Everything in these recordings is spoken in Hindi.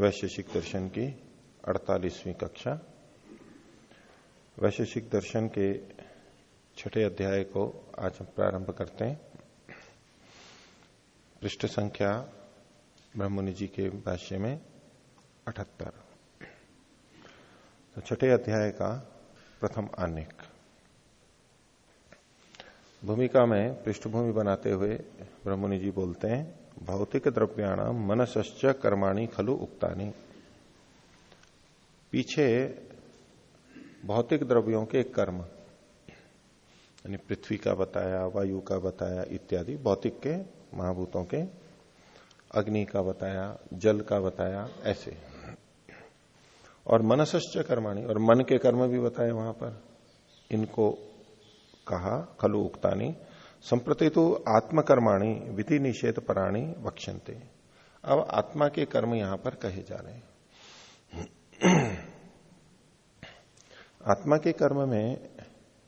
वैशेषिक दर्शन की 48वीं कक्षा। वैशेषिक दर्शन के छठे अध्याय को आज हम प्रारंभ करते हैं। पृष्ठ संख्या ब्रह्मनि जी के भाष्य में अठहत्तर। तो छठे अध्याय का प्रथम आनेक। भूमिका में पृष्ठभूमि बनाते हुए ब्रह्मनि जी बोलते हैं भौतिक द्रव्याणाम मनसश्च कर्माणी खलु उक्तानी। पीछे भौतिक द्रव्यों के कर्म, यानी पृथ्वी का बताया, वायु का बताया इत्यादि, भौतिक के, महाभूतों के, अग्नि का बताया, जल का बताया, ऐसे। और मनसश्च कर्माणी, और मन के कर्म भी बताए वहाँ पर। इनको कहा, खलु उक्तानी। संप्रति तो आत्मकर्माणी विधि निषेध पराणी वक्षंते अब आत्मा के कर्म यहाँ पर कहे जा रहे हैं। आत्मा के कर्म में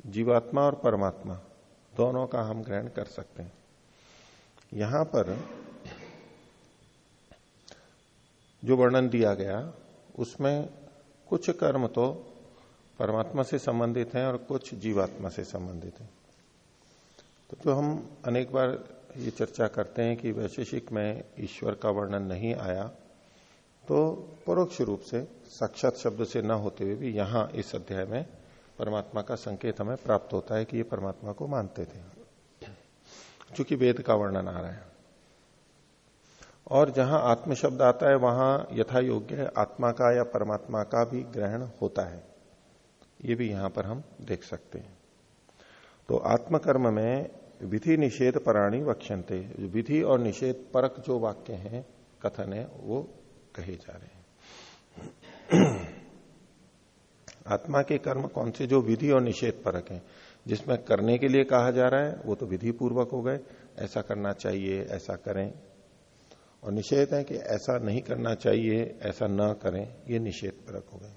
जीवात्मा और परमात्मा दोनों का हम ग्रहण कर सकते हैं। यहाँ पर जो वर्णन दिया गया, उसमें कुछ कर्म तो परमात्मा से संबंधित हैं और कुछ जीवात्मा से संबंधित हैं। तो जो हम अनेक बार ये चर्चा करते हैं कि वैशेषिक में ईश्वर का वर्णन नहीं आया तो परोक्ष रूप से, साक्षात शब्द से न होते हुए भी यहाँ इस अध्याय में परमात्मा का संकेत हमें प्राप्त होता है कि ये परमात्मा को मानते थे। चूँकि वेद का वर्णन आ रहा है। और जहाँ आत्म शब्द आता है, वहाँ यथा योग्य आत्मा का या परमात्मा का भी ग्रहण होता है। ये भी यहाँ पर हम देख सकते हैं। तो आत्मकर्म में विधि निषेध पराणी वक्षंते विधि और निषेध परक जो वाक्य हैं, कथन है, वो कहे जा रहे हैं। आत्मा के कर्म कौन से? जो विधि और निषेध परक हैं। जिसमें करने के लिए कहा जा रहा है, वो तो विधि पूर्वक हो गए। ऐसा करना चाहिए, ऐसा करें। और निषेध है कि ऐसा नहीं करना चाहिए, ऐसा न करें, ये निषेध परक हो गए।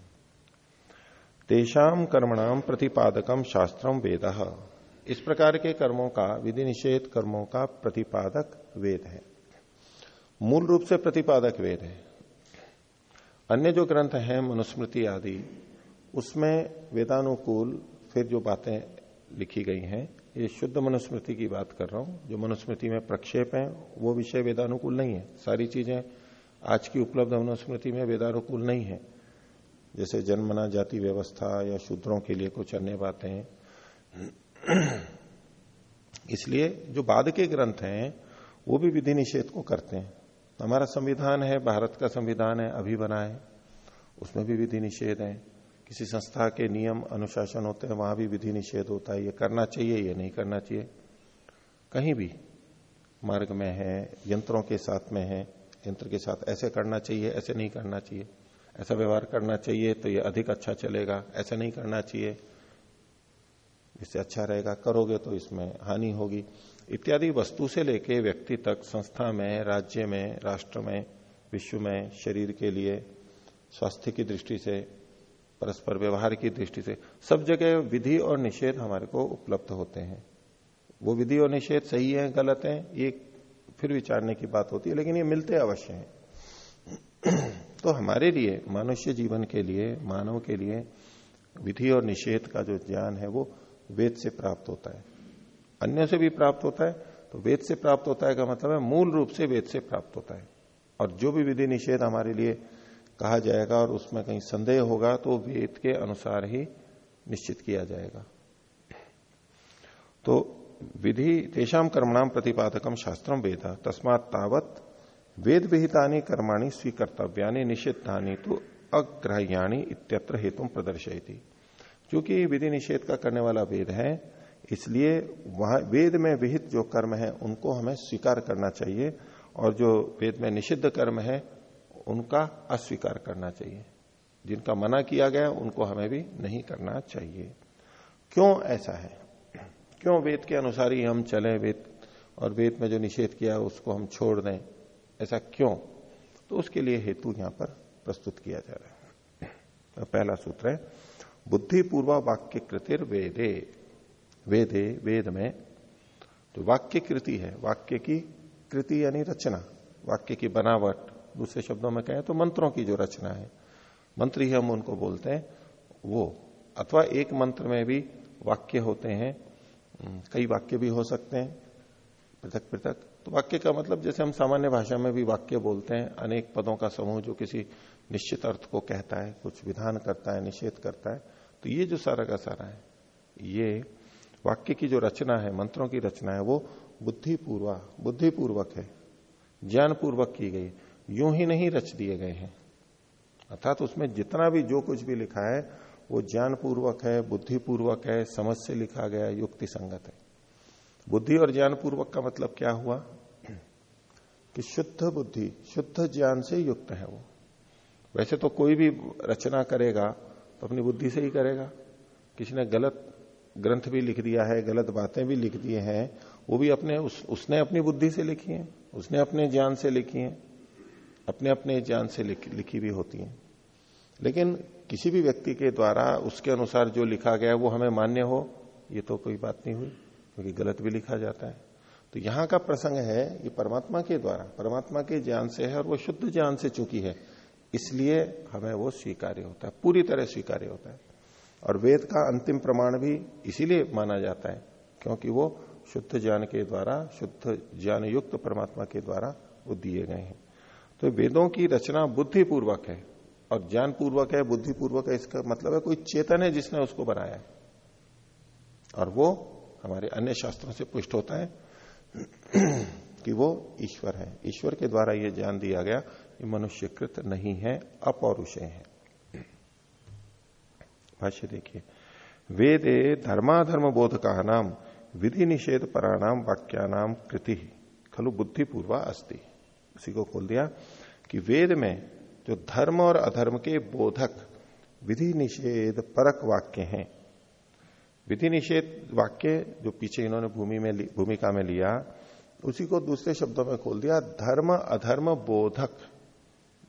तेषाम कर्मणाम प्रतिपादकम शास्त्रम वेद। इस प्रकार के कर्मों का विधि निषेध कर्मों का प्रतिपादक वेद है। मूल रूप से प्रतिपादक वेद है। अन्य जो ग्रंथ हैं, मनुस्मृति आदि, उसमें वेदानुकूल फिर जो बातें लिखी गई हैं, ये शुद्ध मनुस्मृति की बात कर रहा हूँ। जो मनुस्मृति में प्रक्षेप है, वो विषय वेदानुकूल नहीं है। सारी चीज़ें आज की उपलब्ध मनुस्मृति में वेदानुकूल नहीं है। जैसे जन्मना जाति व्यवस्था या शूद्रों के लिए कुछ अन्य बातें इसलिए जो बाद के ग्रंथ हैं, वो भी विधि निषेध को करते हैं। हमारा संविधान है, भारत का संविधान है, अभी बना है। उसमें भी विधि निषेध है। किसी संस्था के नियम, अनुशासन होते हैं, वहाँ भी विधि निषेध होता है। ये करना चाहिए, ये नहीं करना चाहिए। कहीं भी मार्ग में है, यंत्रों के साथ में है, यंत्र के साथ ऐसे करना चाहिए, ऐसे नहीं करना चाहिए। ऐसा व्यवहार करना चाहिए तो ये अधिक अच्छा चलेगा। ऐसा नहीं करना चाहिए। इससे अच्छा रहेगा, करोगे तो इसमें हानि होगी। इत्यादि वस्तु से लेके व्यक्ति तक, संस्था में, राज्य में, राष्ट्र में, विश्व में, शरीर के लिए, स्वास्थ्य की दृष्टि से, परस्पर व्यवहार की दृष्टि से, सब जगह विधि और निषेध हमारे को उपलब्ध होते हैं। वो विधि और निषेध सही है, गलत है, ये फिर विचारने की बात होती है, लेकिन ये मिलते अवश्य हैं। तो हमारे लिए, मनुष्य जीवन के लिए, मानव के लिए, विधि और निषेध का जो ज्ञान है, वो वेद से प्राप्त होता है। अन्य से भी प्राप्त होता है तो वेद से प्राप्त होता है का मतलब है मूल रूप से वेद से प्राप्त होता है। और जो भी विधि निषेध हमारे लिए कहा जाएगा और उसमें कहीं संदेह होगा तो वेद के अनुसार ही निश्चित किया जाएगा। तो विधि तेषाम कर्मणाम प्रतिपादकम शास्त्रम वेद। तस्मात तावत वेद विहितानी कर्माणी स्वीकर्तव्यानी, निषिद्धानी तो अग्रह्याणी इत्यत्र हेतु प्रदर्शयती। क्योंकि विधि निषेध का करने वाला वेद है, इसलिए वहाँ वेद में विहित जो कर्म है, उनको हमें स्वीकार करना चाहिए, और जो वेद में निषिद्ध कर्म है, उनका अस्वीकार करना चाहिए। जिनका मना किया गया, उनको हमें भी नहीं करना चाहिए। क्यों ऐसा है? क्यों वेद के अनुसार ही हम चले, वेद और वेद में जो निषेध किया, उसको हम छोड़ दें? ऐसा क्यों? तो उसके लिए हेतु यहाँ पर प्रस्तुत किया जा रहा है। तो पहला सूत्र है बुद्धिपूर्व वाक्य कृतिर वेदे वेदे वेद में जो वाक्य कृति है। वाक्य की कृति यानी रचना। वाक्य की बनावट। दूसरे शब्दों में कहें तो मंत्रों की जो रचना है। मंत्र ही हम उनको बोलते हैं, वो। अथवा एक मंत्र में भी वाक्य होते हैं। कई वाक्य भी हो सकते हैं। पृथक पृथक। तो वाक्य का मतलब जैसे हम सामान्य भाषा में भी वाक्य बोलते हैं, अनेक पदों का समूह जो किसी निश्चित अर्थ को कहता है, कुछ विधान करता है, निषेध करता है। तो ये जो सारा का सारा है, ये वाक्य की जो रचना है, मंत्रों की रचना है, वो बुद्धिपूर्वा, बुद्धिपूर्वक है ज्ञान पूर्वक की गई, यूँ ही नहीं रच दिए गए हैं। अर्थात उसमें जितना भी जो कुछ भी लिखा है, वो ज्ञान पूर्वक है, बुद्धिपूर्वक है, समझ से लिखा गया, युक्ति संगत है। बुद्धि और ज्ञान पूर्वक का मतलब क्या हुआ? कि शुद्ध बुद्धि, शुद्ध ज्ञान से युक्त है वो। वैसे तो कोई भी रचना करेगा अपनी बुद्धि से ही करेगा। किसी ने गलत ग्रंथ भी लिख दिया है गलत बातें भी लिख दिए हैं वो भी अपने उस, उसने अपनी बुद्धि से लिखी है उसने अपने ज्ञान से लिखी है अपने अपने ज्ञान से लिख, लिखी भी होती है। लेकिन किसी भी व्यक्ति के द्वारा उसके अनुसार जो लिखा गया वो हमें मान्य हो ये तो कोई बात नहीं हुई क्योंकि तो गलत भी लिखा जाता है। तो यहाँ का प्रसंग है ये परमात्मा के द्वारा परमात्मा के ज्ञान से है और वो शुद्ध ज्ञान से चुकी है। इसलिए हमें वो स्वीकार्य होता है, पूरी तरह स्वीकार्य होता है। और वेद का अंतिम प्रमाण भी इसीलिए माना जाता है, क्योंकि वो शुद्ध ज्ञान के द्वारा, शुद्ध ज्ञान युक्त परमात्मा के द्वारा वो दिए गए हैं। तो वेदों की रचना बुद्धिपूर्वक है, और ज्ञान पूर्वक है, बुद्धिपूर्वक है, इसका मतलब है कोई चेतन है जिसने उसको बनाया और वो हमारे अन्य शास्त्रों से पुष्ट होता है कि वो ईश्वर है। ईश्वर के द्वारा ये ज्ञान दिया गया ये मनुष्यकृत नहीं है अपौरुषय है। भाष्य देखिए, वेदे धर्माधर्म बोध का नाम विधि निषेध पराणाम वाक्यानाम कृति। खलु बुद्धिपूर्वा अस्ति। उसी को खोल दिया कि वेद में जो धर्म और अधर्म के बोधक विधि निषेध परक वाक्य हैं विधि निषेध वाक्य जो पीछे इन्होंने भूमि में भूमिका में लिया, उसी को दूसरे शब्दों में खोल दिया, धर्म अधर्म बोधक।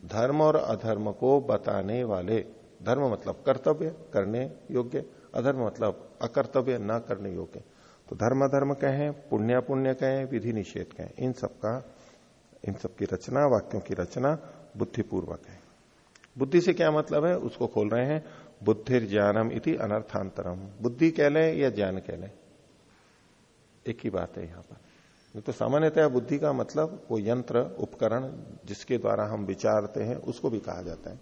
धर्म और अधर्म को बताने वाले। धर्म मतलब कर्तव्य, करने योग्य। अधर्म मतलब अकर्तव्य, न करने योग्य। तो धर्म धर्म कहें, पुण्य पुण्य कहें, विधि निषेध कहें, इन सबका इन सब की रचना, वाक्यों की रचना बुद्धिपूर्वक है। बुद्धि से क्या मतलब है? उसको खोल रहे हैं बुद्धिर ज्ञानम इति अनर्थांतरम। बुद्धि कह लें या ज्ञान कह लें? एक ही बात है यहाँ पर। तो सामान्यतया बुद्धि का मतलब वो यंत्र, उपकरण जिसके द्वारा हम विचारते हैं, उसको भी कहा जाता है।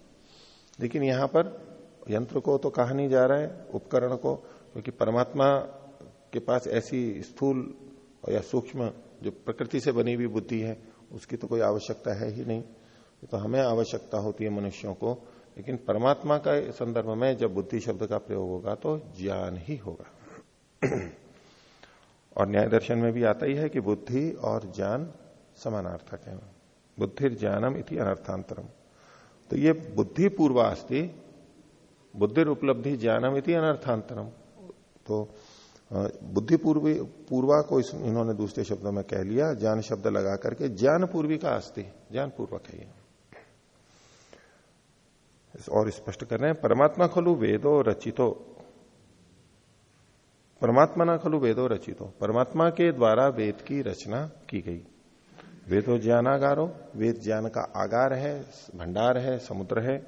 लेकिन यहाँ पर यंत्र को तो कहा नहीं जा रहा है, उपकरण को, क्योंकि तो परमात्मा के पास ऐसी स्थूल या सूक्ष्म जो प्रकृति से बनी हुई बुद्धि है, उसकी तो कोई आवश्यकता है ही नहीं। तो हमें आवश्यकता होती है मनुष्यों को, लेकिन परमात्मा का संदर्भ में जब बुद्धि शब्द का प्रयोग होगा तो ज्ञान ही होगा। और न्याय दर्शन में भी आता ही है कि बुद्धि और ज्ञान समानार्थक है। बुद्धि ज्ञानम इति अनर्थांतरम। तो ये बुद्धि पूर्वास्ति बुद्धि उपलब्धि ज्ञानम इति अनर्थांतरम। तो बुद्धि पूर्वी, पूर्वा को इन्होंने दूसरे शब्दों में कह लिया, ज्ञान शब्द लगा करके ज्ञान पूर्वी का अस्थि ज्ञान पूर्वक है और स्पष्ट कर रहे हैं, परमात्मा खलु वेदो रचितो परमात्मा ना खलु वेदो रचितो। परमात्मा के द्वारा वेद की रचना की गई। वेदो ज्ञानागारो, वेद ज्ञान का आगार है, भंडार है, समुद्र है।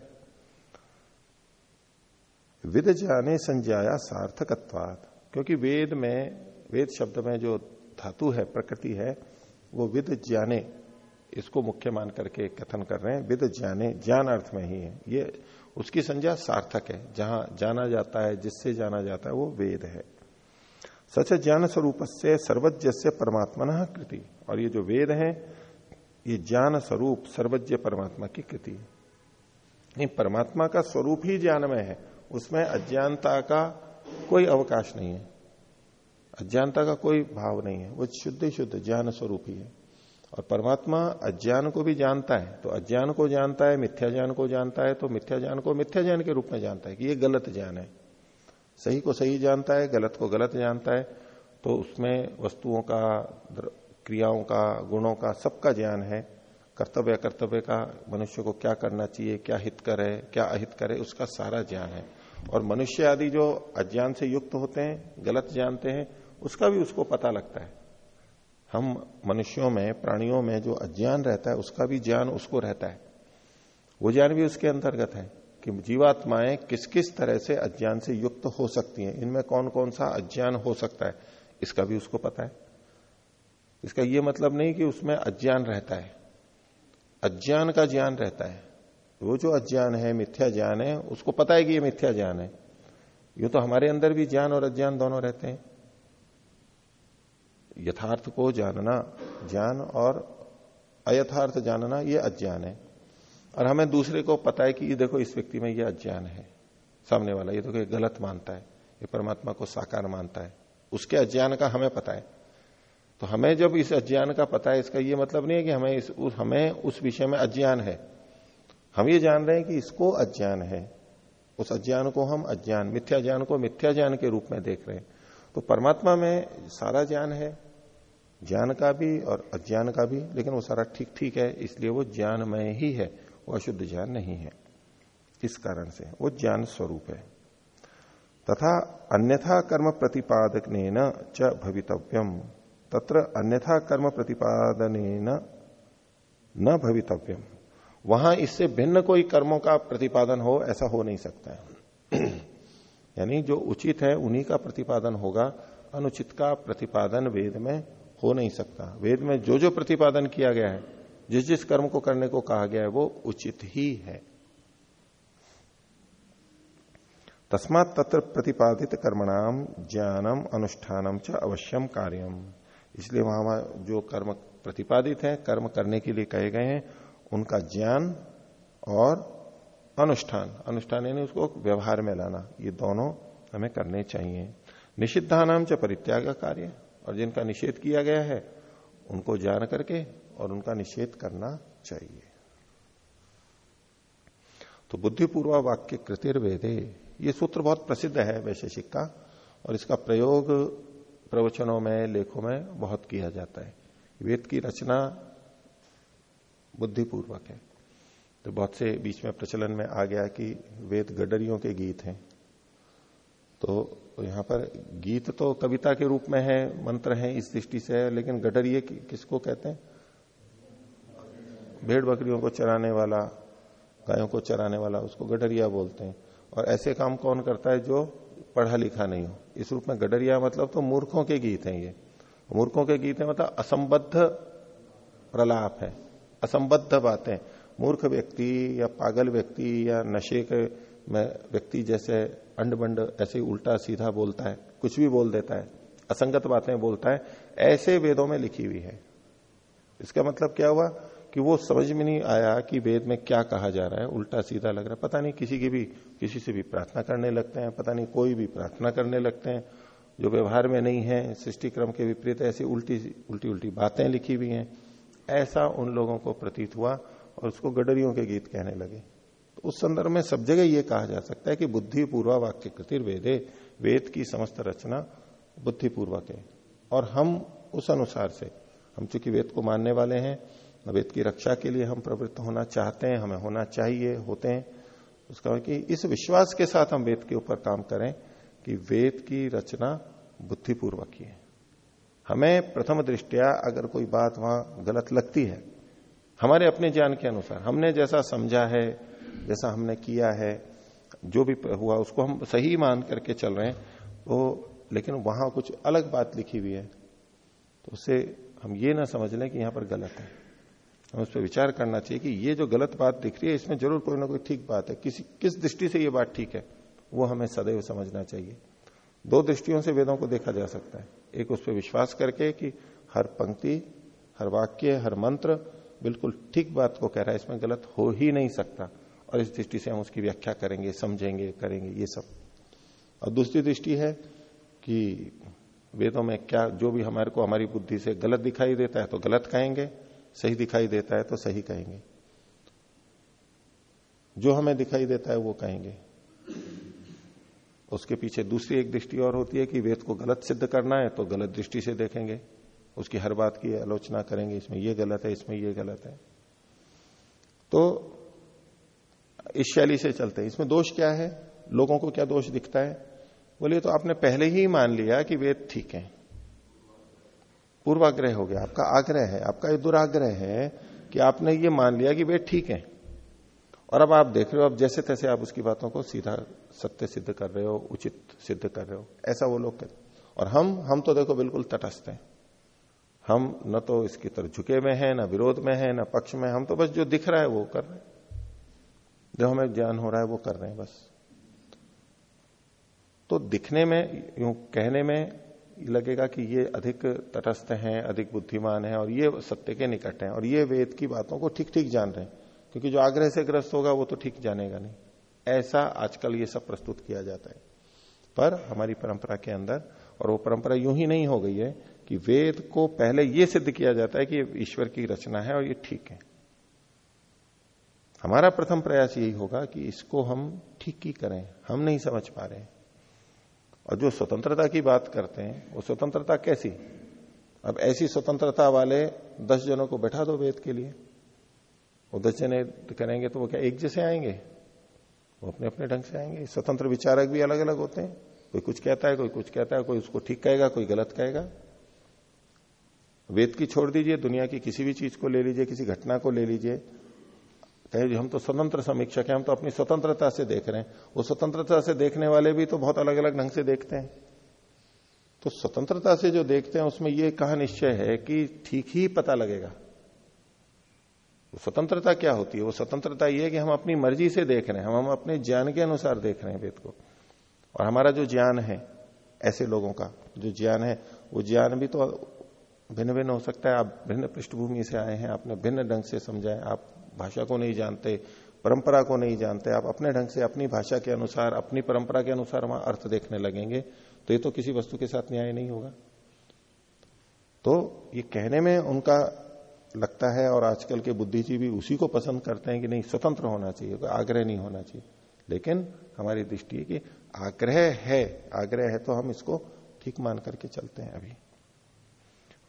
विद ज्ञाने संज्ञाया सार्थकत्वात। क्योंकि वेद में, वेद शब्द में जो धातु है, प्रकृति है, वो विद ज्ञाने इसको मुख्य मान करके कथन कर रहे हैं। विद ज्ञाने ज्ञान अर्थ में ही है। ये, उसकी संज्ञा सार्थक है। जहाँ जाना जाता है, जिससे जाना जाता है, वो वेद है। सच ज्ञान स्वरूप से सर्वज्ञ से परमात्मा कृति। और ये जो वेद है, ये ज्ञान स्वरूप सर्वज्ञ परमात्मा की कृति। नहीं, परमात्मा का स्वरूप ही ज्ञान में है। उसमें अज्ञानता का कोई अवकाश नहीं है। अज्ञानता का कोई भाव नहीं है। वो शुद्ध शुद्ध ज्ञान स्वरूप ही है। और परमात्मा अज्ञान को भी जानता है। तो अज्ञान को जानता है, मिथ्या ज्ञान को जानता है तो मिथ्या ज्ञान को मिथ्या ज्ञान के रूप में जानता है कि ये गलत ज्ञान है। सही को सही जानता है, गलत को गलत जानता है तो उसमें वस्तुओं का क्रियाओं का, गुणों का सबका ज्ञान है। कर्तव्य कर्तव्य का, मनुष्य को क्या करना चाहिए, क्या हित करे, क्या अहित करे, उसका सारा ज्ञान है। और मनुष्य आदि जो अज्ञान से युक्त होते हैं, गलत जानते हैं, उसका भी उसको पता लगता है। हम मनुष्यों में, प्राणियों में जो अज्ञान रहता है, उसका भी ज्ञान उसको रहता है। वो ज्ञान भी उसके अंतर्गत है। कि जीवात्माएँ किस किस तरह से अज्ञान से युक्त हो सकती हैं? इनमें कौन कौन सा अज्ञान हो सकता है? इसका भी उसको पता है। इसका यह मतलब नहीं कि उसमें अज्ञान रहता है। अज्ञान का ज्ञान रहता है। वो जो अज्ञान है, मिथ्या ज्ञान है, उसको पता है कि ये मिथ्या ज्ञान है। ये तो हमारे अंदर भी ज्ञान और अज्ञान दोनों रहते हैं। यथार्थ को जानना, ज्ञान और अयथार्थ जानना, ये अज्ञान है। और हमें दूसरे को पता है कि ये देखो इस व्यक्ति में ये अज्ञान है। सामने वाला ये देखो ये गलत मानता है। ये परमात्मा को साकार मानता है। उसके अज्ञान का हमें पता है। तो हमें जब इस अज्ञान का पता है इसका ये मतलब नहीं है कि हमें इस उस, हमें उस विषय में अज्ञान है। हम ये जान रहे हैं कि इसको अज्ञान है। उस अज्ञान को हम अज्ञान मिथ्या ज्ञान को मिथ्या ज्ञान के रूप में देख रहे हैं। तो परमात्मा में सारा ज्ञान है ज्ञान का भी और अज्ञान का भी लेकिन वो सारा ठीक ठीक है इसलिए वो ज्ञानमय ही है। वो अशुद्ध ज्ञान नहीं है। इस कारण से वो ज्ञान स्वरूप है। तथा अन्यथा कर्म प्रतिपादक न च भवितव्यम। तत्र अन्यथा कर्म प्रतिपादन न भवितव्यम। वहाँ इससे भिन्न कोई कर्मों का प्रतिपादन हो, ऐसा हो नहीं सकता है। यानी जो उचित है, उन्हीं का प्रतिपादन होगा। अनुचित का प्रतिपादन वेद में हो नहीं सकता। वेद में जो जो प्रतिपादन किया गया है जिस जिस कर्म को करने को कहा गया है, वो उचित ही है। तस्मात तत्र प्रतिपादित कर्मणाम, ज्ञानम, अनुष्ठानम च अवश्यम कार्यम इसलिए वहाँ जो कर्म प्रतिपादित है, कर्म करने के लिए कहे गए हैं, उनका ज्ञान और अनुष्ठान। अनुष्ठान यानी उसको व्यवहार में लाना, ये दोनों हमें करने चाहिए। निषिद्धानाम च परित्याग कार्य, और जिनका निषेध किया गया है, उनको जान करके और उनका निषेध करना चाहिए। तो बुद्धिपूर्वा वाक्य कृतिर्वेदे, ये सूत्र बहुत प्रसिद्ध है वैशेषिक का, और इसका प्रयोग प्रवचनों में, लेखों में बहुत किया जाता है। वेद की रचना बुद्धिपूर्वक है। तो बहुत से बीच में प्रचलन में आ गया कि वेद गडरियों के गीत हैं। तो यहाँ पर गीत तो कविता के रूप में है, मंत्र है इस दृष्टि से है लेकिन गडरिए किसको कहते हैं? भेड़ बकरियों को चराने वाला, गायों को चराने वाला उसको गडरिया बोलते हैं। और ऐसे काम कौन करता है जो पढ़ा लिखा नहीं हो? इस रूप में गडरिया मतलब तो मूर्खों के गीत हैं ये। मूर्खों के गीत है मतलब असंबद्ध प्रलाप है, असंबद्ध बातें। मूर्ख व्यक्ति या पागल व्यक्ति या नशे के में व्यक्ति जैसे अंड बंड ऐसे उल्टा सीधा बोलता है, कुछ भी बोल देता है, असंगत बातें बोलता है, ऐसे वेदों में लिखी हुई है। इसका मतलब क्या हुआ? कि वो समझ में नहीं आया कि वेद में क्या कहा जा रहा है, उल्टा सीधा लग रहा है। पता नहीं किसी की भी, किसी से भी प्रार्थना करने लगते हैं, पता नहीं कोई भी प्रार्थना करने लगते हैं, जो व्यवहार में नहीं है सृष्टि क्रम के विपरीत ऐसी उल्टी उल्टी उल्टी बातें लिखी हुई हैं। ऐसा उन लोगों को प्रतीत हुआ और उसको गडरियों के गीत कहने लगे। तो उस संदर्भ में सब जगह ये कहा जा सकता है कि बुद्धिपूर्वा वाक्य कृतिर वेदे, वेद की समस्त रचना बुद्धिपूर्वक है। और हम उस अनुसार से, हम चूँकि वेद को मानने वाले हैं वेद की रक्षा के लिए हम प्रवृत्त होना चाहते हैं, हमें होना चाहिए, होते हैं। उसका कि इस विश्वास के साथ हम वेद के ऊपर काम करें कि वेद की रचना बुद्धिपूर्वक ही है। हमें प्रथम दृष्टिया अगर कोई बात वहाँ गलत लगती है, हमारे अपने ज्ञान के अनुसार, हमने जैसा समझा है, जैसा हमने किया है, जो भी हुआ, उसको हम सही मान करके चल रहे हैं तो लेकिन वहाँ कुछ अलग बात लिखी हुई है तो उससे हम ये ना समझ लें कि यहाँ पर गलत है। हम उस पर विचार करना चाहिए कि ये जो गलत बात दिख रही है, इसमें ज़रूर कोई ना कोई ठीक बात है। किसी, किस दृष्टि से ये बात ठीक है, वो हमें सदैव समझना चाहिए। दो दृष्टियों से वेदों को देखा जा सकता है। एक उस पर विश्वास करके कि हर पंक्ति, हर वाक्य, हर मंत्र बिल्कुल ठीक बात को कह रहा है, इसमें गलत हो ही नहीं सकता। और इस दृष्टि से हम उसकी व्याख्या करेंगे, समझेंगे, करेंगे, ये सब। और दूसरी दृष्टि है कि वेदों में क्या, जो भी हमारे को हमारी बुद्धि से गलत दिखाई देता है तो गलत कहेंगे। सही दिखाई देता है तो सही कहेंगे। जो हमें दिखाई देता है वो कहेंगे। उसके पीछे दूसरी एक दृष्टि और होती है कि वेद को गलत सिद्ध करना है तो गलत दृष्टि से देखेंगे। उसकी हर बात की आलोचना करेंगे, इसमें ये गलत है, इसमें ये गलत है। तो इस शैली से चलते हैं। इसमें दोष क्या है? लोगों को क्या दोष दिखता है? बोलिए तो आपने पहले ही मान लिया कि वेद ठीक है। पूर्वाग्रह हो गया, आपका आग्रह है, आपका ये दुराग्रह है कि आपने ये मान लिया कि वे ठीक है। और अब आप देख रहे हो, अब जैसे तैसे आप उसकी बातों को सीधा सत्य सिद्ध कर रहे हो, उचित सिद्ध कर रहे हो, ऐसा वो लोग कहते और हम हम तो देखो बिल्कुल तटस्थ हैं। हम न तो इसकी तरफ़ झुके हुए हैं, ना विरोध में है, ना पक्ष में हम तो बस जो दिख रहा है वो कर रहे हैं। जो हमें ज्ञान हो रहा है वो कर रहे हैं बस। तो दिखने में, यूँ कहने में लगेगा कि ये अधिक तटस्थ हैं, अधिक बुद्धिमान है और ये सत्य के निकट हैं और ये वेद की बातों को ठीक ठीक जान रहे हैं। क्योंकि जो आग्रह से ग्रस्त होगा वो तो ठीक जानेगा नहीं। ऐसा आजकल ये सब प्रस्तुत किया जाता है। पर हमारी परंपरा के अंदर, और वो परंपरा यूँ ही नहीं हो गई है कि वेद को पहले ये सिद्ध किया जाता है कि ईश्वर की रचना है और ये ठीक है। हमारा प्रथम प्रयास यही होगा कि इसको हम ठीक ही करें, हम नहीं समझ पा रहे और जो स्वतंत्रता की बात करते हैं, वो स्वतंत्रता कैसी? अब ऐसी स्वतंत्रता वाले दस जनों को बैठा दो वेद के लिए। वो दस जने करेंगे तो वो क्या एक जैसे आएँगे? वो अपने अपने ढंग से आएँगे। स्वतंत्र विचारक भी अलग अलग होते हैं। कोई कुछ कहता है, कोई कुछ कहता है, कोई उसको ठीक कहेगा, कोई गलत कहेगा। वेद की छोड़ दीजिए, दुनिया की किसी भी चीज़ को ले लीजिए, किसी घटना को ले लीजिए। कहे हम तो स्वतंत्र समीक्षक हैं, हम तो अपनी स्वतंत्रता से देख रहे हैं। वो स्वतंत्रता से देखने वाले भी तो बहुत अलग अलग ढंग से देखते हैं। तो स्वतंत्रता से जो देखते हैं, उसमें ये कहा निश्चय है कि ठीक ही पता लगेगा। स्वतंत्रता क्या होती है? वो स्वतंत्रता ये है कि हम अपनी मर्ज़ी से देख रहे हैं, हम हम अपने ज्ञान के अनुसार देख रहे हैं वेद को। और हमारा जो ज्ञान है, ऐसे लोगों का जो ज्ञान है, वो ज्ञान भी तो भिन्न भिन्न हो सकता है। आप भिन्न पृष्ठभूमि से आए हैं, आपने भिन्न ढंग से समझाए आप भाषा को नहीं जानते, परंपरा को नहीं जानते, आप अपने ढंग से अपनी भाषा के अनुसार, अपनी परंपरा के अनुसार वहाँ अर्थ देखने लगेंगे तो ये तो किसी वस्तु के साथ न्याय नहीं होगा। तो ये कहने में उनका लगता है, और आजकल के बुद्धिजीवी उसी को पसंद करते हैं कि नहीं, स्वतंत्र होना चाहिए आग्रह नहीं होना चाहिए। लेकिन हमारी दृष्टि है कि आग्रह है आग्रह है तो हम इसको ठीक मान करके चलते हैं अभी।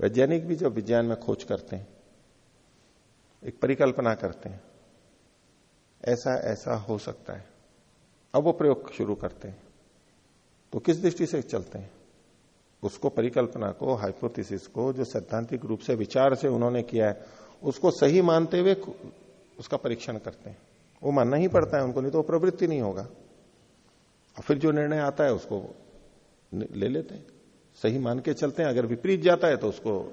वैज्ञानिक भी जब विज्ञान में खोज करते हैं एक परिकल्पना करते हैं। ऐसा ऐसा हो सकता है। अब वो प्रयोग शुरू करते हैं। तो किस दृष्टि से चलते हैं? उसको परिकल्पना को हाइपोथेसिस को, जो सैद्धांतिक रूप से विचार से उन्होंने किया है, उसको सही मानते हुए उसका परीक्षण करते हैं। वो मानना ही पड़ता है उनको, नहीं तो प्रवृत्ति नहीं होगा। और फिर जो निर्णय आता है, उसको ले लेते हैं। सही मान के चलते हैं। अगर विपरीत जाता है तो उसको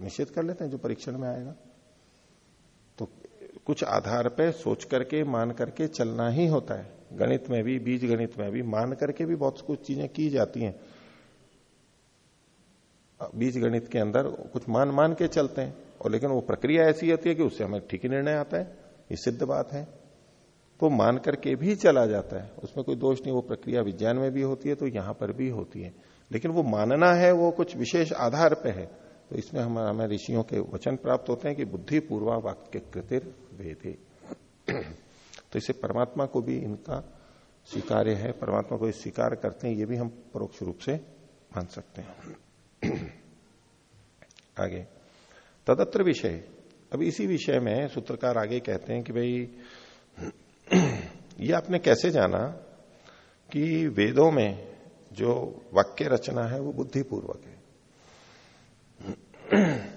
निश्चित कर लेते हैं, जो परीक्षण में आएगा। कुछ आधार पे सोच करके, मान करके चलना ही होता है। गणित में भी, बीज गणित में भी, मान करके भी बहुत कुछ चीज़ें की जाती हैं। बीज गणित के अंदर कुछ मान मान के चलते हैं, और लेकिन वो प्रक्रिया ऐसी होती है कि उससे हमें ठीक निर्णय आता है, ये सिद्ध बात है। तो मान करके भी चला जाता है, उसमें कोई दोष नहीं, वो प्रक्रिया विज्ञान में भी होती है तो यहाँ पर भी होती है। लेकिन वो मानना है, वो कुछ विशेष आधार पर है। तो इसमें हम हमें ऋषियों के वचन प्राप्त होते हैं कि बुद्धि पूर्वा वाक्य कृतिर वेदे। तो इसे परमात्मा को भी इनका स्वीकार्य है, परमात्मा को स्वीकार करते हैं, ये भी हम परोक्ष रूप से मान सकते हैं। आगे। तदत्र विषय। अब इसी विषय में सूत्रकार आगे कहते हैं कि भाई, ये आपने कैसे जाना कि वेदों में जो वाक्य रचना है वो बुद्धिपूर्वक है?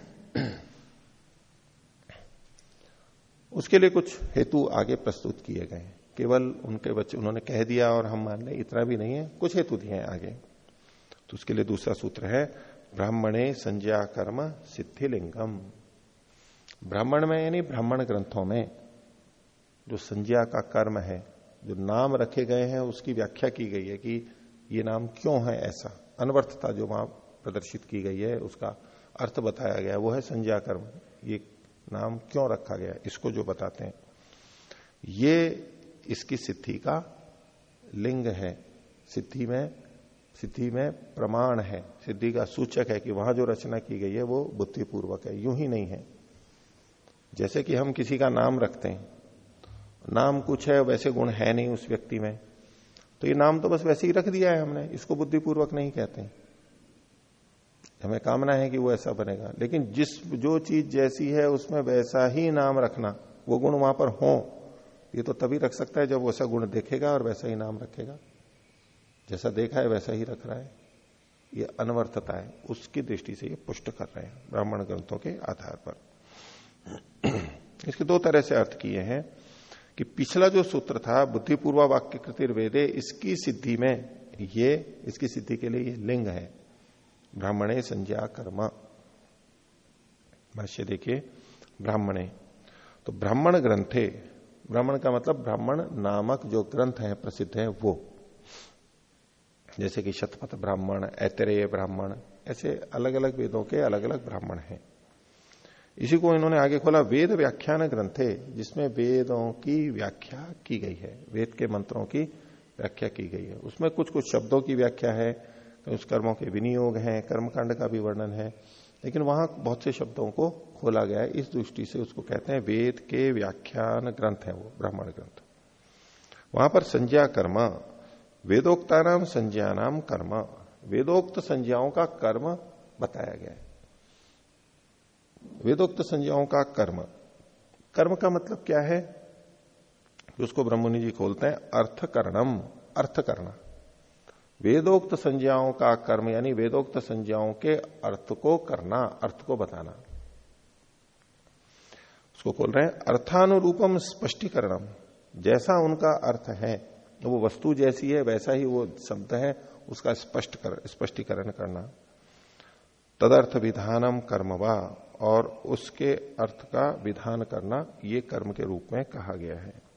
उसके लिए कुछ हेतु आगे प्रस्तुत किए गए केवल उनके बच्चे उन्होंने कह दिया और हम मान लें, इतना भी नहीं है, कुछ हेतु दिए हैं आगे। तो उसके लिए दूसरा सूत्र है, ब्राह्मणे संज्ञा कर्म सिद्धिलिंगम। ब्राह्मण में यानी ब्राह्मण ग्रंथों में जो संज्ञा का कर्म है, जो नाम रखे गए हैं, उसकी व्याख्या की गई है कि ये नाम क्यों है ऐसा। अनवर्थता जो वहाँ प्रदर्शित की गई है, उसका अर्थ बताया गया, वो है संज्ञा कर्म ये नाम क्यों रखा गया? इसको जो बताते हैं। ये इसकी सिद्धि का लिंग है। सिद्धि में सिद्धि में प्रमाण है। सिद्धि का सूचक है कि वहाँ जो रचना की गई है, वो बुद्धिपूर्वक है, यूँ ही नहीं है। जैसे कि हम किसी का नाम रखते हैं। नाम कुछ है, वैसे गुण है नहीं उस व्यक्ति में। तो ये नाम तो बस वैसे ही रख दिया है हमने, इसको बुद्धिपूर्वक नहीं कहते हमें कामना है कि वो ऐसा बनेगा। लेकिन जिस, जो चीज़ जैसी है, उसमें वैसा ही नाम रखना, वो गुण वहाँ पर हो, ये तो तभी रख सकता है जब वैसा गुण देखेगा और वैसा ही नाम रखेगा। जैसा देखा है, वैसा ही रख रहा है। ये अनवर्थता है। उसकी दृष्टि से ये पुष्ट कर रहे हैं ब्राह्मण ग्रंथों के आधार पर। इसके दो तरह से अर्थ किए हैं कि पिछला जो सूत्र था बुद्धिपूर्वा वाक्य कृतिर वेदे इसकी सिद्धि में ये, इसकी सिद्धि के लिए ये लिंग है। ब्राह्मणे संज्ञा कर्म। भाष्य देखिए, ब्राह्मणे। तो ब्राह्मण ग्रंथे, ब्राह्मण का मतलब ब्राह्मण नामक जो ग्रंथ है, प्रसिद्ध है, वो। जैसे कि शतपथ ब्राह्मण, ऐतरेय ब्राह्मण, ऐसे अलग अलग वेदों के अलग अलग ब्राह्मण हैं। इसी को इन्होंने आगे खोला, वेद व्याख्यान ग्रंथे, जिसमें वेदों की व्याख्या की गई है, वेद के मंत्रों की व्याख्या की गई है। उसमें कुछ कुछ शब्दों की व्याख्या है उस कर्मों के विनियोग हैं, कर्मकांड का भी वर्णन है, लेकिन वहाँ बहुत से शब्दों को खोला गया है। इस दृष्टि से उसको कहते हैं वेद के व्याख्यान ग्रंथ है वो, ब्राह्मण ग्रंथ। वहाँ पर संज्ञा कर्म वेदोक्ता नाम संज्ञा नाम कर्म, वेदोक्त संज्ञाओं का कर्म बताया गया है। वेदोक्त संज्ञाओं का कर्म कर्म का मतलब क्या है? उसको ब्रह्मणि जी खोलते हैं, अर्थकरणम अर्थ करना वेदोक्त संज्ञाओं का कर्म, यानी वेदोक्त संज्ञाओं के अर्थ को करना, अर्थ को बताना। उसको खोल रहे हैं, अर्थानुरूपम स्पष्टीकरणम। जैसा उनका अर्थ है, वो वस्तु जैसी है, वैसा ही वो शब्द है, उसका स्पष्ट कर, स्पष्टीकरण करना। तदर्थ विधानम कर्मवा और उसके अर्थ का विधान करना, ये कर्म के रूप में कहा गया है।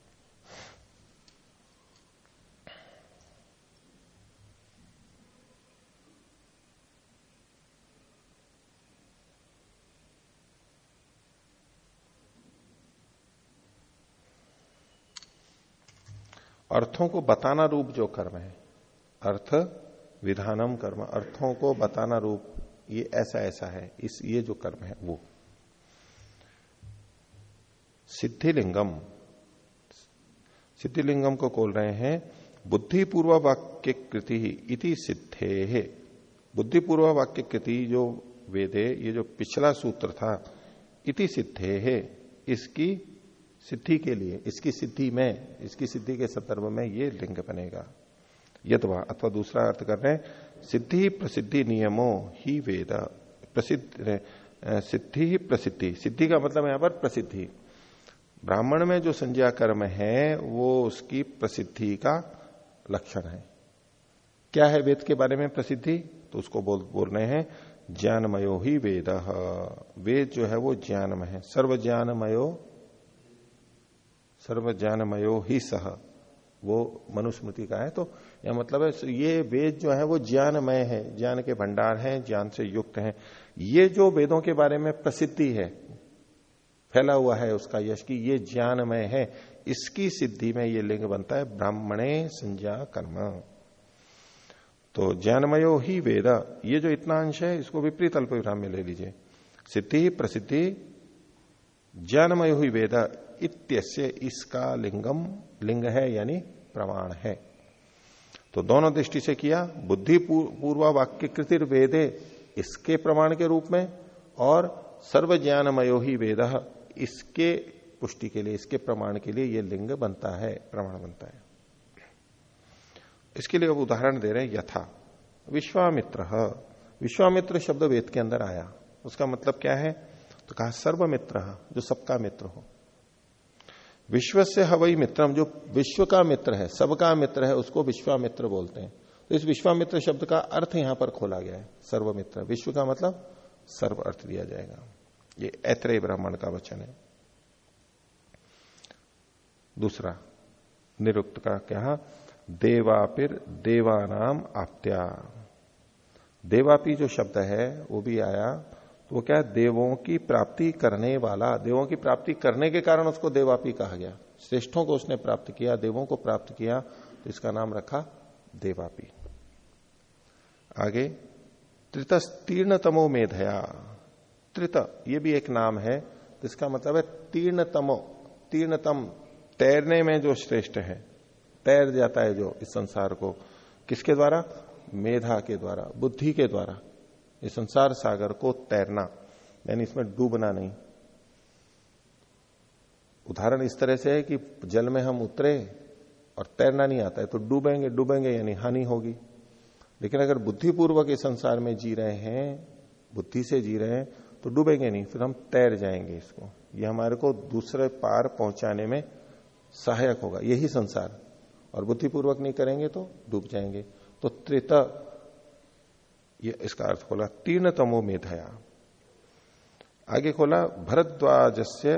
अर्थों को बताना रूप जो कर्म है। अर्थ, विधानम कर्म, अर्थों को बताना रूप, ये ऐसा ऐसा है, इस, ये जो कर्म है, वो। सिद्धिलिंगम। सिद्धिलिंगम को खोल रहे हैं बुद्धिपूर्व वाक्य कृति इति सिद्धे। है बुद्धिपूर्व वाक्य कृति जो वेदे, ये जो पिछला सूत्र था, इति सिद्धे है इसकी सिद्धि के लिए, इसकी सिद्धि में, इसकी सिद्धि के संदर्भ में ये लिंग बनेगा। यदवा अथवा दूसरा अर्थ कर रहे हैं, सिद्धि प्रसिद्धि नियमो ही वेद। प्रसिद्ध सिद्धि ही प्रसिद्धि। सिद्धि का मतलब यहाँ पर प्रसिद्धि। ब्राह्मण में जो संज्ञा कर्म है, वो उसकी प्रसिद्धि का लक्षण है। क्या है वेद के बारे में प्रसिद्धि? तो उसको बोल बोल रहे हैं, ज्ञानमयो ही वेद। वेद जो है वो ज्ञानमय है। सर्व ज्ञानमयो सर्व ज्ञानमयो ही सह। वो मनुस्मृति का है तो यह मतलब है ये वेद जो है, वो ज्ञानमय है। ज्ञान के भंडार हैं, ज्ञान से युक्त हैं। ये जो वेदों के बारे में प्रसिद्धि है, फैला हुआ है उसका यश की ये ज्ञानमय है, इसकी सिद्धि में ये लिंग बनता है, ब्राह्मणे संज्ञा कर्म। तो ज्ञानमयो ही वेद, ये जो इतना अंश है, इसको विपरीत अल्प विराम में ले लीजिए। सिद्धि, प्रसिद्धि ज्ञानमय ही वेद इत्यस्य इसका लिंगम, लिंग है यानी प्रमाण है। तो दोनों दृष्टि से किया, बुद्धि पूर्वा वाक्य कृतिर वेदे इसके प्रमाण के रूप में और सर्व ज्ञानमयो ही वेद इसके पुष्टि के लिए, इसके प्रमाण के लिए यह लिंग बनता है, प्रमाण बनता है। इसके लिए अब उदाहरण दे रहे हैं, यथा। विश्वामित्र। विश्वामित्र शब्द वेद के अंदर आया। उसका मतलब क्या है? तो कहा, सर्वमित्र, जो सबका मित्र हो। विश्व से हवई मित्रम, जो विश्व का मित्र है, सबका मित्र है, उसको विश्वामित्र बोलते हैं। तो इस विश्वामित्र शब्द का अर्थ यहाँ पर खोला गया है, सर्वमित्र। विश्व का मतलब सर्व अर्थ दिया जाएगा। ये ऐत्रेय ब्राह्मण का वचन है। दूसरा, निरुक्त का क्या? देवापिर देवानाम आप्त्या। देवापी जो शब्द है, वो भी आया वो क्या है? देवों की प्राप्ति करने वाला। देवों की प्राप्ति करने के कारण उसको देवापी कहा गया। श्रेष्ठों को उसने प्राप्त किया, देवों को प्राप्त किया तो इसका नाम रखा देवापी। आगे त्रितस्तीर्णतमो मेधया त्रित, ये भी एक नाम है इसका मतलब है तीर्ण तीर्णतमो। तीर्णतम, तैरने में जो श्रेष्ठ है, तैर जाता है जो इस संसार को। किसके द्वारा? मेधा के द्वारा, बुद्धि के द्वारा। इस संसार सागर को तैरना, यानी इसमें डूबना नहीं। उदाहरण इस तरह से है कि जल में हम उतरे और तैरना नहीं आता है तो डूबेंगे डूबेंगे, यानी हानि होगी। लेकिन अगर बुद्धिपूर्वक इस संसार में जी रहे हैं, बुद्धि से जी रहे हैं तो डूबेंगे नहीं, फिर हम तैर जाएँगे इसको। ये हमारे को दूसरे पार पहुँचाने में सहायक होगा, यही संसार। और बुद्धिपूर्वक नहीं करेंगे तो डूब जाएँगे। तो त्रित ये इसका अर्थ खोला तीर्ण तमो मेधया। आगे खोला भरद्वाज से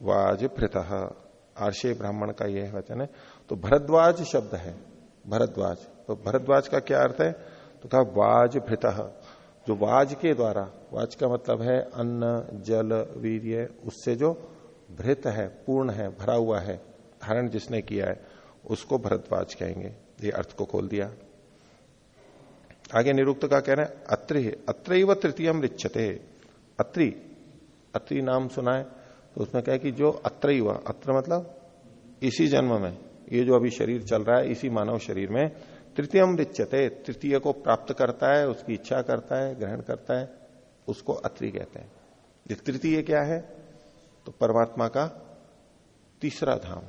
वाज भृत आर्षे ब्राह्मण का यह वचन है। तो भरद्वाज शब्द है, भरद्वाज। तो भरद्वाज का क्या अर्थ है? तो कहा वाज भृत जो वाज के द्वारा, वाज का मतलब है अन्न, जल, वीर्य, उससे जो भृत है, पूर्ण है, भरा हुआ है, धारण जिसने किया है, उसको भरद्वाज कहेंगे। ये अर्थ को खोल दिया। आगे निरुक्त का कह रहे हैं, अत्रि अत्र तृतीयम रिच्छते अत्रि। अत्रि नाम सुना है तो उसमें क्या कि जो अत्र अत्र मतलब इसी जन्म में, ये जो अभी शरीर चल रहा है, इसी मानव शरीर में तृतीयम रिच्यते तृतीय को प्राप्त करता है, उसकी इच्छा करता है, ग्रहण करता है, उसको अत्रि कहते हैं। ये तृतीय क्या है? तो परमात्मा का तीसरा धाम।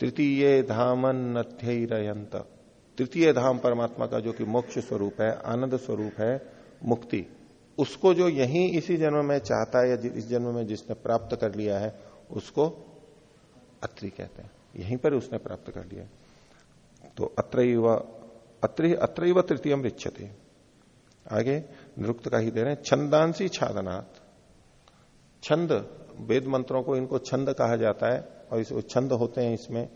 तृतीय धामन नथ्यरयंत तृतीय धाम परमात्मा का जो कि मोक्ष स्वरूप है, आनंद स्वरूप है, मुक्ति। उसको जो यही इसी जन्म में चाहता है या इस जन्म में जिसने प्राप्त कर लिया है, उसको अत्रि कहते हैं। यहीं पर उसने प्राप्त कर लिया। तो अत्र अत्र अत्र तृतीय रिच्छते आगे निरुक्त का ही दे रहे हैं, छंदांसी छादनाथ छंद, वेद मंत्रों को इनको छंद कहा जाता है और इस छंद होते हैं इसमें।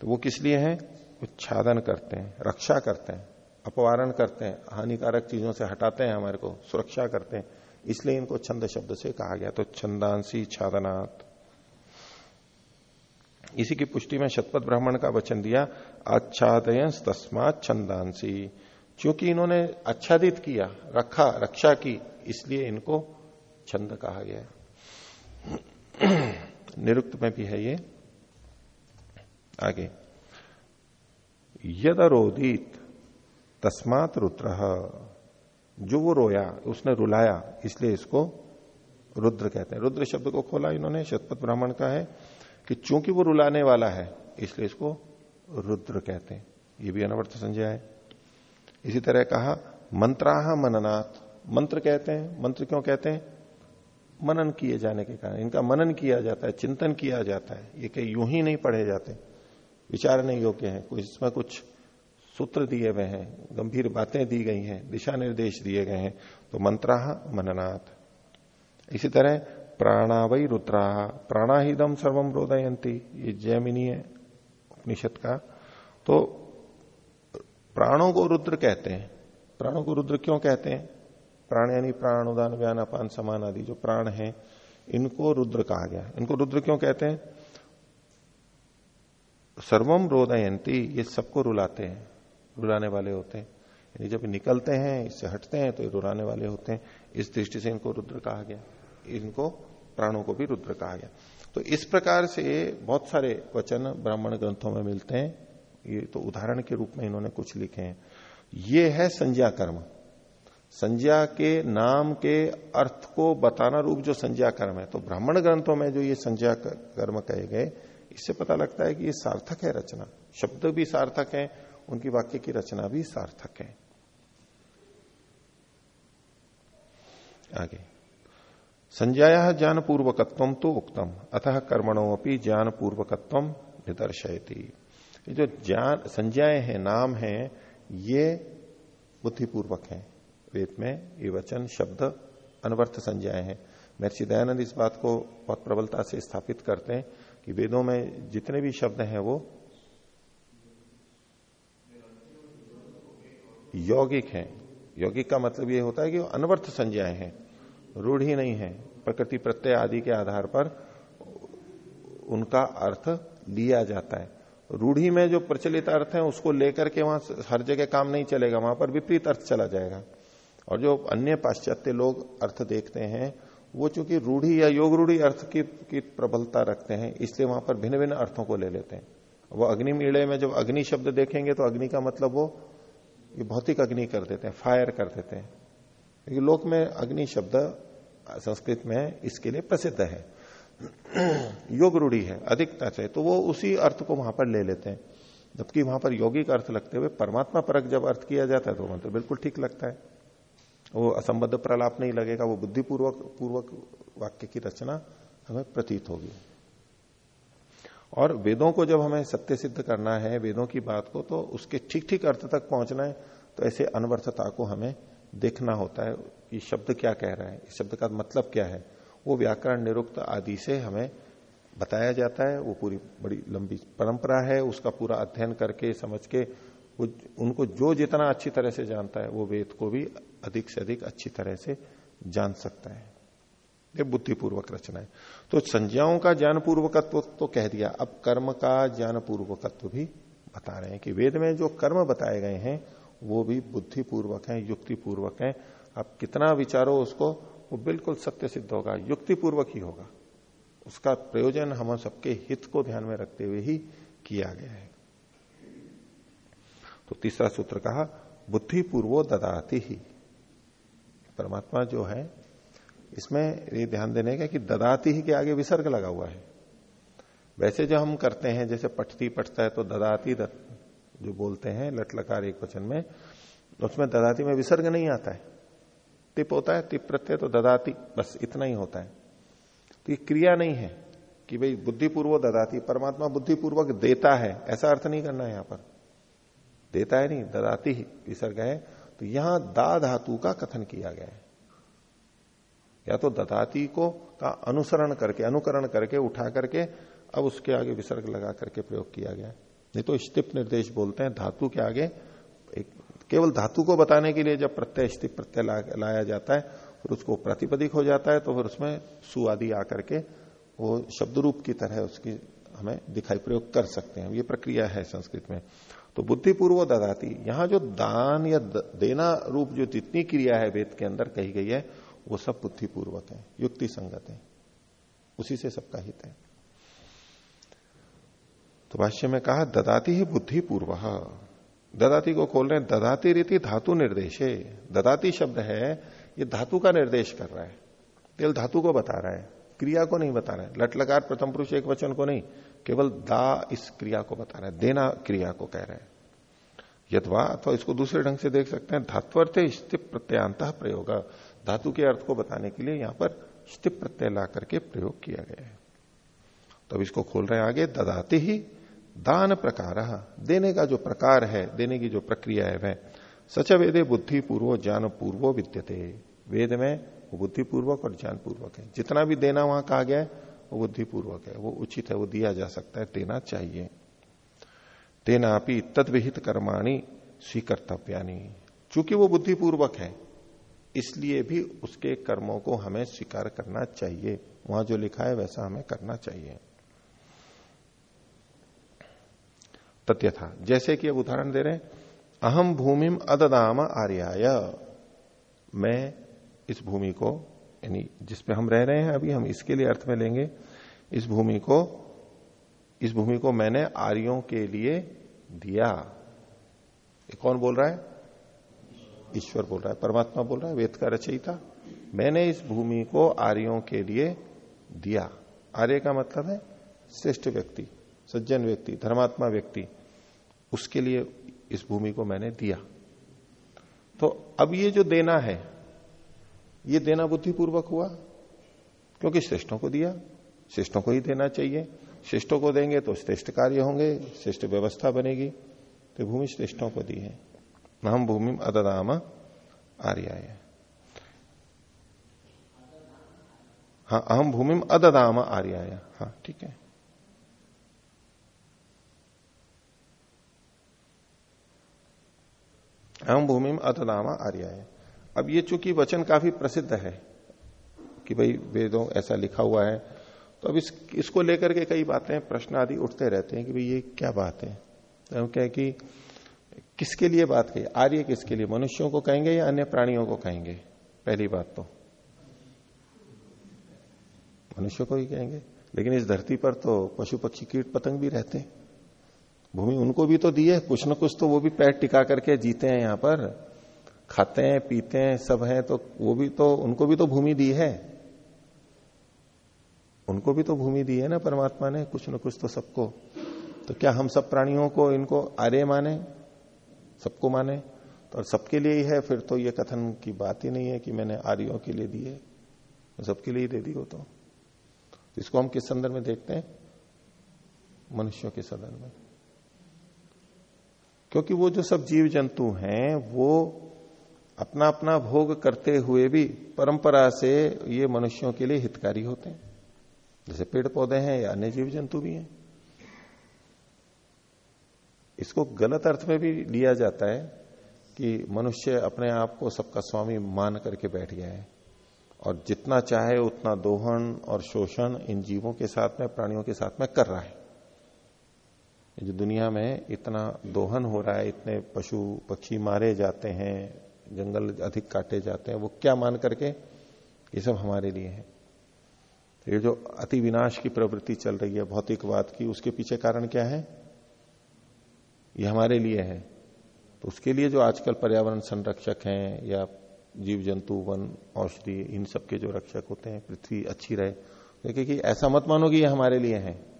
तो वो किस लिए हैं? उच्छादन करते हैं, रक्षा करते हैं अपवारण करते हैं, हानिकारक चीज़ों से हटाते हैं हमारे को, सुरक्षा करते हैं। इसलिए इनको छंद शब्द से कहा गया तो छंदांसी छादनात्। इसी की पुष्टि में शतपथ ब्राह्मण का वचन दिया आच्छादय तस्मात छंदांसी। क्योंकि इन्होंने आच्छादित किया, रखा, रक्षा की, इसलिए इनको छंद कहा गया। निरुक्त में भी है ये। आगे। यदरोदित, तस्मात रुद्र। जो वो रोया, उसने रुलाया, इसलिए इसको रुद्र कहते हैं। रुद्र शब्द को खोला इन्होंने, शतपथ ब्राह्मण का है, कि चूँकि वो रुलाने वाला है, इसलिए इसको रुद्र कहते हैं। ये भी अनवर्थ संजय है। इसी तरह कहा मंत्राह मननाथ मंत्र कहते हैं, मंत्र क्यों कहते हैं? मनन किए जाने के कारण। इनका मनन किया जाता है, चिंतन किया जाता है। ये कहीं यूँ ही नहीं पढ़े जाते। विचारने योग्य है। कुछ इसमें कुछ सूत्र दिए हुए हैं, गंभीर बातें दी गई हैं दिशा निर्देश दिए गए हैं तो मंत्राह मननाथ इसी तरह प्राणावई रुद्रा प्राणाहिदम सर्वम रोदयंती ये जयमिनी है, उपनिषद का। तो प्राणों को रुद्र कहते हैं। प्राणों को रुद्र क्यों कहते हैं? प्राण यानी प्राण, उदान, व्यान, अपान, समान आदि जो प्राण है, इनको रुद्र कहा गया। इनको रुद्र क्यों कहते हैं? सर्वम रोदयंती ये सबको रुलाते हैं, रुलाने वाले होते हैं। यानी जब निकलते हैं, इससे हटते हैं तो रुलाने वाले होते हैं। इस दृष्टि से इनको रुद्र कहा गया। इनको प्राणों को भी रुद्र कहा गया। तो इस प्रकार से बहुत सारे वचन ब्राह्मण ग्रंथों में मिलते हैं। ये तो उदाहरण के रूप में इन्होंने कुछ लिखे हैं। ये है संज्ञा कर्म। संज्ञा के नाम के अर्थ को बताना रूप जो संज्ञा कर्म है। तो ब्राह्मण ग्रंथों में जो ये संज्ञा कर्म कहे गए इससे पता लगता है कि ये सार्थक है रचना। शब्द भी सार्थक है, उनकी वाक्य की रचना भी सार्थक है। आगे। संज्ञाया ज्ञान पूर्वकत्व तो उक्तम, अतः कर्मणों अपनी ज्ञान पूर्वकत्व निदर्शयती। ये जो ज्ञान, संज्ञाएँ हैं, नाम है, ये बुद्धिपूर्वक है। वेद में ये वचन, शब्द, अनवर्थ संज्ञाएँ हैं। महर्षि दयानंद इस बात को बहुत प्रबलता से स्थापित करते हैं। कि वेदों में जितने भी शब्द हैं वो यौगिक हैं। यौगिक का मतलब ये होता है कि अनवर्थ संज्ञाएँ हैं, रूढ़ नहीं है। प्रकृति प्रत्यय आदि के आधार पर उनका अर्थ लिया जाता है। रूढ़ी में जो प्रचलित अर्थ है, उसको लेकर के वहाँ हर जगह काम नहीं चलेगा, वहाँ पर विपरीत अर्थ चला जाएगा। और जो अन्य पाश्चात्य लोग अर्थ देखते हैं वो चूँकि रूढ़ी या योग रूढ़ी अर्थ की, की प्रबलता रखते हैं इसलिए वहाँ पर भिन्न भिन्न अर्थों को ले लेते हैं। वो अग्नि मीड़े में जब अग्नि शब्द देखेंगे तो अग्नि का मतलब वो ये भौतिक अग्नि कर देते हैं फायर कर देते हैं। क्योंकि लोक में अग्नि शब्द संस्कृत में इसके लिए प्रसिद्ध है। योग रूढ़ी है अधिकता से तो वो उसी अर्थ को वहाँ पर ले लेते हैं। जबकि वहाँ पर यौगिक अर्थ लगते हुए परमात्मा परक जब अर्थ किया जाता है तो मंत्र बिल्कुल ठीक लगता है। वो असंबद्ध प्रलाप नहीं लगेगा, वो बुद्धिपूर्वक, पूर्वक वाक्य की रचना हमें प्रतीत होगी। और वेदों को जब हमें सत्य सिद्ध करना है, वेदों की बात को तो उसके ठीक ठीक अर्थ तक पहुँचना है तो ऐसे अनवर्थता को हमें देखना होता है। कि शब्द क्या कह रहा है? इस शब्द का मतलब क्या है? वो व्याकरण निरुक्त आदि से हमें बताया जाता है। वो पूरी बड़ी लंबी परंपरा है, उसका पूरा अध्ययन करके, समझ के वो उनको जो जितना अच्छी तरह से जानता है, वो वेद को भी अधिक से अधिक अच्छी तरह से जान सकता है। ये बुद्धिपूर्वक रचना है। तो संज्ञाओं का ज्ञान पूर्वकत्व तो कह दिया। अब कर्म का ज्ञान पूर्वकत्व भी बता रहे हैं कि वेद में जो कर्म बताए गए हैं, वो भी बुद्धिपूर्वक है, युक्तिपूर्वक है। अब कितना विचारो उसको, वो बिल्कुल सत्य सिद्ध होगा, युक्तिपूर्वक ही होगा। उसका प्रयोजन हम सबके हित को ध्यान में रखते हुए ही किया गया है। तो तीसरा सूत्र कहा बुद्धि पूर्वो ददाती ही। परमात्मा जो है इसमें ये ध्यान देने का कि ददाती ही के आगे विसर्ग लगा हुआ है। वैसे जो हम करते हैं जैसे पठती पठता है तो ददाती दत, जो बोलते हैं लटलकार एक वचन में उसमें ददाती में विसर्ग नहीं आता है। तिप होता है तिप प्रत्यय तो ददाती बस इतना ही होता है। तो ये क्रिया नहीं है कि भाई बुद्धिपूर्वक ददाती परमात्मा बुद्धिपूर्वक देता है ऐसा अर्थ नहीं करना है यहाँ पर। देता है नहीं ददाती ही विसर्ग है। तो यहाँ दा धातु का कथन किया गया है। या तो ददाती को का अनुसरण करके अनुकरण करके उठा करके अब उसके आगे विसर्ग लगा करके प्रयोग किया गया नहीं तो स्टिप निर्देश बोलते हैं धातु के आगे एक केवल धातु को बताने के लिए जब प्रत्यय स्थित प्रत्यय ला, लाया जाता है फिर उसको प्रतिपदिक हो जाता है तो फिर उसमें सु आदि आकर के वो शब्द रूप की तरह उसकी हमें दिखाई प्रयोग कर सकते हैं। ये प्रक्रिया है संस्कृत में। तो बुद्धिपूर्व ददाती। यहाँ जो दान या देना रूप जो जितनी क्रिया है वेद के अंदर कही गई है, वो सब बुद्धिपूर्वक है युक्ति संगत है। उसी से सबका हित है। तो भाष्य में कहा, ददाती ही बुद्धिपूर्व। ददाती को खोल रहे हैं, ददाती रीति धातु निर्देशे। ददाती शब्द है, ये धातु का निर्देश कर रहा है। केवल धातु को बता रहा है, क्रिया को नहीं बता रहा है। लट लगार प्रथम पुरुष एक वचन को नहीं केवल दा इस क्रिया को बता रहे है, देना क्रिया को कह रहे हैं। यदवा अथवा इसको दूसरे ढंग से देख सकते हैं धात्वर्थ स्थित प्रत्यांत प्रयोग। धातु के अर्थ को बताने के लिए यहाँ पर स्थित प्रत्यय ला करके प्रयोग किया गया है। तो अब इसको खोल रहे हैं आगे, ददाते ही दान प्रकार। देने का जो प्रकार है, देने की जो प्रक्रिया है वह, सच वेदे बुद्धि पूर्व ज्ञान पूर्वो विद्यते। वेद में वो बुद्धि पूर्वक और ज्ञान पूर्वक है। जितना भी देना वहाँ कहा गया है वो बुद्धि पूर्वक है, वो उचित है, वो दिया जा सकता है देना चाहिए। तेना भी तदविहित कर्माणी स्वीकर्तव्यानी। चूँकि वो बुद्धिपूर्वक है, इसलिए भी उसके कर्मों को हमें स्वीकार करना चाहिए। वहाँ जो लिखा है, वैसा हमें करना चाहिए। तथ्य था जैसे कि अब उदाहरण दे रहे अहम भूमिम अददाम आर्याय। मैं इस भूमि को यानी जिसपे हम रह रहे हैं अभी, हम इसके लिए अर्थ में लेंगे, इस भूमि को, इस भूमि को मैंने आर्यों के लिए दिया। ये कौन बोल रहा है? ईश्वर बोल रहा है, परमात्मा बोल रहा है, वेद का रचयिता। मैंने इस भूमि को आर्यों के लिए दिया। आर्य का मतलब है श्रेष्ठ व्यक्ति, सज्जन व्यक्ति, धर्मात्मा व्यक्ति, उसके लिए इस भूमि को मैंने दिया। तो अब ये जो देना है ये देना बुद्धिपूर्वक हुआ। क्योंकि श्रेष्ठों को दिया, श्रेष्ठों को ही देना चाहिए। श्रेष्ठों को देंगे तो श्रेष्ठ कार्य होंगे, श्रेष्ठ व्यवस्था बनेगी। तो भूमि श्रेष्ठों को दी है। हम भूमि अददाम आर्याय। हाँ अहम भूमि अददाम आर्याय। हाँ ठीक है। अहम भूमि में अतनामा आर्य है अब ये चूँकि वचन काफ़ी प्रसिद्ध है कि भाई वेदों ऐसा लिखा हुआ है तो अब इस, इसको लेकर के कई बातें, प्रश्न आदि उठते रहते हैं कि भाई ये क्या बात है? तो क्या कि किसके लिए बात कही? आर्य किसके लिए? मनुष्यों को कहेंगे या अन्य प्राणियों को कहेंगे? पहली बात तो। मनुष्य को ही कहेंगे। लेकिन इस धरती पर तो पशु पक्षी कीट पतंग भी रहते हैं। भूमि उनको भी तो दी है। कुछ ना कुछ तो वो भी पैर टिका करके जीते हैं यहाँ पर। खाते हैं, पीते हैं, सब हैं तो वो भी तो उनको भी तो भूमि दी है। उनको भी तो भूमि दी है ना परमात्मा ने, कुछ न कुछ तो सबको। तो क्या हम सब प्राणियों को इनको आर्य माने, सबको माने? तो सबके लिए ही है, फिर तो ये कथन की बात ही नहीं है कि मैंने आर्यों के लिए दी है सबके लिए दे दी हो तो। इसको हम किस संदर्भ में देखते हैं? मनुष्यों के सदन में। क्योंकि वो जो सब जीव जंतु हैं, वो अपना अपना भोग करते हुए भी परंपरा से ये मनुष्यों के लिए हितकारी होते हैं। जैसे पेड़ पौधे हैं या अन्य जीव जंतु भी हैं। इसको गलत अर्थ में भी लिया जाता है कि मनुष्य अपने आप को सबका स्वामी मान करके बैठ गया है। और जितना चाहे उतना दोहन और शोषण इन जीवों के साथ में, प्राणियों के साथ में कर रहा है। जो दुनिया में इतना दोहन हो रहा है, इतने पशु पक्षी मारे जाते हैं जंगल अधिक काटे जाते हैं, वो क्या मान करके? ये सब हमारे लिए है। ये जो अति विनाश की प्रवृत्ति चल रही है, भौतिकवाद की, उसके पीछे कारण क्या है? ये हमारे लिए है। तो उसके लिए जो आजकल पर्यावरण संरक्षक हैं, या जीव जंतु वन, औषधि, इन सब के जो रक्षक होते हैं, पृथ्वी अच्छी रहे, देखिए कि ऐसा मत मानो कि ये हमारे लिए है।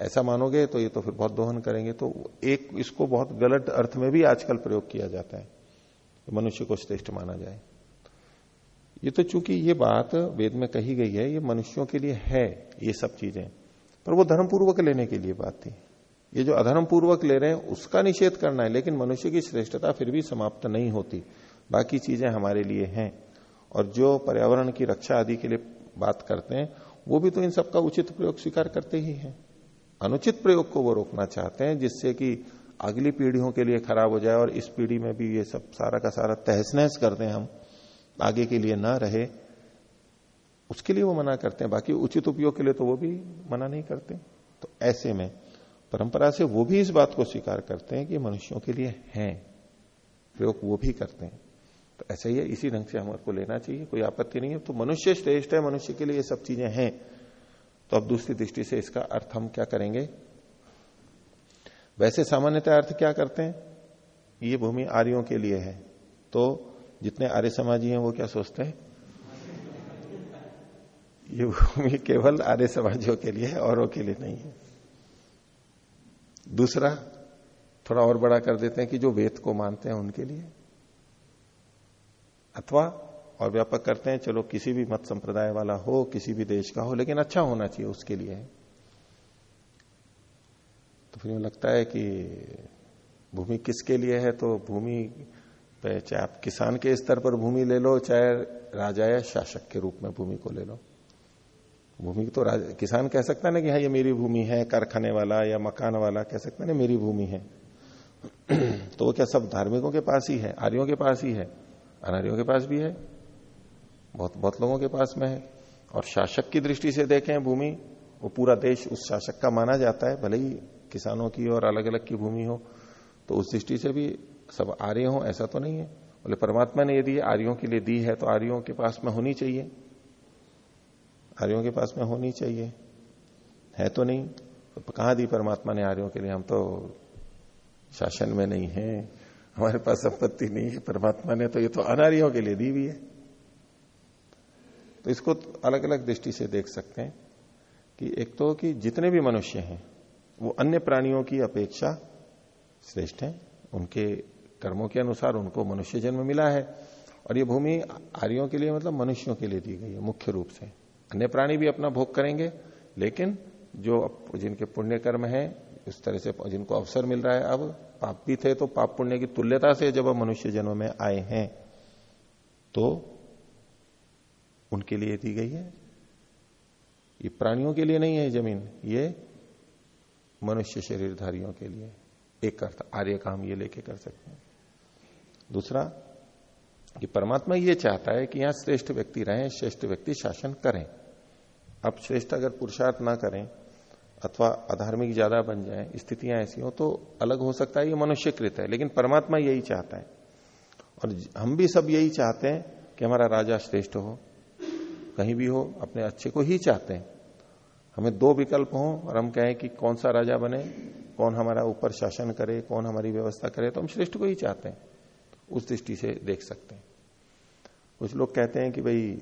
ऐसा मानोगे तो ये तो फिर बहुत दोहन करेंगे। तो एक इसको बहुत गलत अर्थ में भी आजकल प्रयोग किया जाता है मनुष्य को श्रेष्ठ माना जाए। ये तो चूँकि ये बात वेद में कही गई है, ये मनुष्यों के लिए है, ये सब चीज़ें। पर वो धर्म पूर्वक लेने के लिए बात थी। ये जो अधर्म पूर्वक ले रहे हैं, उसका निषेध करना है, लेकिन मनुष्य की श्रेष्ठता फिर भी समाप्त नहीं होती। बाकी चीज़ें हमारे लिए हैं। और जो पर्यावरण की रक्षा आदि के लिए बात करते हैं, वो भी तो इन सबका उचित प्रयोग स्वीकार करते ही हैं। अनुचित प्रयोग को वो रोकना चाहते हैं, जिससे कि अगली पीढ़ियों के लिए खराब हो जाए और इस पीढ़ी में भी ये सब सारा का सारा तहस नहस कर दें हम, आगे के लिए ना रहे। उसके लिए वो मना करते हैं, बाकी उचित उपयोग के लिए तो वो भी मना नहीं करते। तो ऐसे में परंपरा से वो भी इस बात को स्वीकार करते हैं कि मनुष्यों के लिए है, प्रयोग वो भी करते हैं। तो ऐसा ही है, इसी ढंग से हमारे को लेना चाहिए, कोई आपत्ति नहीं है। तो मनुष्य श्रेष्ठ है, मनुष्य के लिए ये सब चीज़ें हैं। तो अब दूसरी दृष्टि से इसका अर्थ हम क्या करेंगे? वैसे सामान्यतः अर्थ क्या करते हैं? ये भूमि आर्यों के लिए है। तो जितने आर्य समाजी हैं, वो क्या सोचते हैं? ये भूमि केवल आर्य समाजियों के लिए है, औरों के लिए नहीं है। दूसरा, थोड़ा और बड़ा कर देते हैं कि जो वेद को मानते हैं उनके लिए। अथवा और व्यापक करते हैं, चलो किसी भी मत संप्रदाय वाला हो, किसी भी देश का हो, लेकिन अच्छा होना चाहिए उसके लिए। तो फिर लगता है कि भूमि किसके लिए है? तो भूमि चाहे आप किसान के स्तर पर भूमि ले लो, चाहे राजा या शासक के रूप में भूमि को ले लो। भूमि तो राजा, किसान कह सकता है ना कि हाँ ये मेरी भूमि है, कारखाने वाला या मकान वाला कह सकता ना, मेरी भूमि है। तो वो क्या सब धार्मिकों के पास ही है, आर्यों के पास ही है, अनार्यों के पास भी है? बहुत बहुत लोगों के पास में है। और शासक की दृष्टि से देखें भूमि, वो पूरा देश उस शासक का माना जाता है, भले ही किसानों की और अलग अलग की भूमि हो तो उस दृष्टि से भी सब आर्य हो, ऐसा तो नहीं है। बोले, परमात्मा ने यदि आर्यों के लिए दी है तो आर्यों के पास में होनी चाहिए। आर्यों के पास में होनी चाहिए। है तो नहीं तो कहा दी परमात्मा ने आर्यों के लिए? हम तो शासन में नहीं है। हमारे पास संपत्ति नहीं है, परमात्मा ने तो ये तो अनार्यों के लिए दी हुई है। तो इसको अलग अलग दृष्टि से देख सकते हैं कि एक तो कि जितने भी मनुष्य हैं, वो अन्य प्राणियों की अपेक्षा श्रेष्ठ हैं। उनके कर्मों के अनुसार उनको मनुष्य जन्म मिला है और ये भूमि आर्यों के लिए मतलब मनुष्यों के लिए दी गई है, मुख्य रूप से। अन्य प्राणी भी अपना भोग करेंगे, लेकिन जो जिनके पुण्य कर्म है, इस तरह से जिनको अवसर मिल रहा है, अब पाप भी थे तो पाप पुण्य की तुल्यता से जब मनुष्य जन्म में आए हैं तो उनके लिए दी गई है। ये प्राणियों के लिए नहीं है ज़मीन, ये मनुष्य शरीरधारियों के लिए। एक अर्थ, आर्य का हम ये लेके कर सकते हैं। दूसरा, कि परमात्मा ये चाहता है कि यहाँ श्रेष्ठ व्यक्ति रहें, श्रेष्ठ व्यक्ति शासन करें। अब श्रेष्ठ अगर पुरुषार्थ ना करें अथवा अधार्मिक ज़्यादा बन जाए, स्थितियाँ ऐसी हो तो अलग हो सकता है, ये मनुष्यकृत है। लेकिन परमात्मा यही चाहता है। और हम भी सब यही चाहते हैं कि हमारा राजा श्रेष्ठ हो कहीं भी हो, अपने अच्छे को ही चाहते हैं। हमें दो विकल्प हो और हम कहें कि कौन सा राजा बने, कौन हमारा ऊपर शासन करे, कौन हमारी व्यवस्था करे तो हम श्रेष्ठ को ही चाहते हैं। उस दृष्टि से देख सकते हैं। कुछ लोग कहते हैं कि भाई,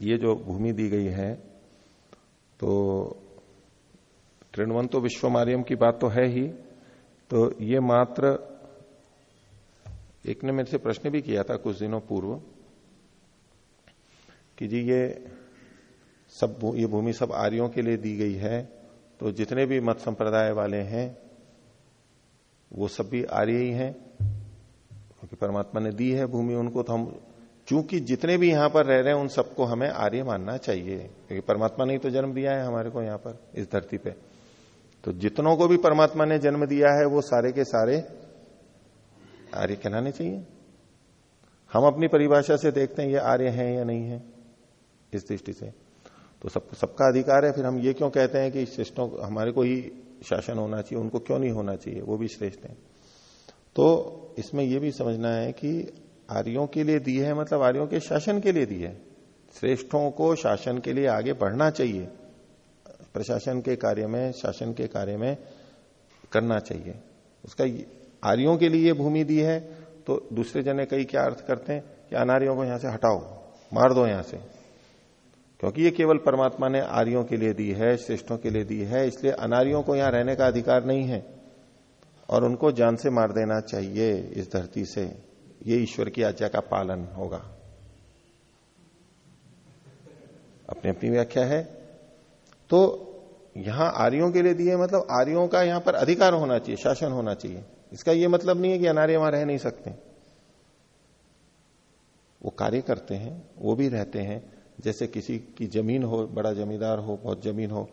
ये जो भूमि दी गई है तो तृणवंतो विश्वमार्यम की बात तो है ही तो ये मात्र, एक ने मेरे से प्रश्न भी किया था कुछ दिनों पूर्व कि जी ये सब ये भूमि सब आर्यों के लिए दी गई है तो जितने भी मत संप्रदाय वाले हैं, वो सब भी आर्य ही हैं। क्योंकि परमात्मा ने दी है भूमि उनको तो हम चूँकि जितने भी यहाँ पर रह रहे हैं, उन सबको हमें आर्य मानना चाहिए। क्योंकि परमात्मा ने ही तो जन्म दिया है हमारे को यहाँ पर, इस धरती पे। तो जितनों को भी परमात्मा ने जन्म दिया है, वो सारे के सारे आर्य कहलाने चाहिए। हम अपनी परिभाषा से देखते हैं, ये आर्य है या नहीं है। इस दृष्टि से। तो सब, सबका अधिकार है, फिर हम ये क्यों कहते हैं कि श्रेष्ठों हमारे को ही शासन होना चाहिए, उनको क्यों नहीं होना चाहिए? वो भी श्रेष्ठ है। तो इसमें यह भी समझना है कि आर्यों के लिए दी है मतलब आर्यों के शासन के लिए दी है। श्रेष्ठों को शासन के लिए आगे बढ़ना चाहिए। प्रशासन के कार्य में, शासन के कार्य में करना चाहिए। उसका आर्यों के लिए भूमि दी है तो दूसरे जने कई क्या अर्थ करते हैं कि अनार्यों को यहाँ से हटाओ, मार दो यहाँ से। क्योंकि ये केवल परमात्मा ने आर्यों के लिए दी है, श्रेष्ठों के लिए दी है, इसलिए अनार्यों को यहाँ रहने का अधिकार नहीं है। और उनको जान से मार देना चाहिए इस धरती से। ये ईश्वर की आज्ञा का पालन होगा। अपनी अपनी व्याख्या है। तो यहाँ आर्यों के लिए दिए मतलब आर्यों का यहाँ पर अधिकार होना चाहिए, शासन होना चाहिए। इसका यह मतलब नहीं है कि अनार्य वहाँ रह नहीं सकते। वो कार्य करते हैं, वो भी रहते हैं जैसे किसी की ज़मीन हो, बड़ा जमींदार हो, बहुत ज़मीन हो,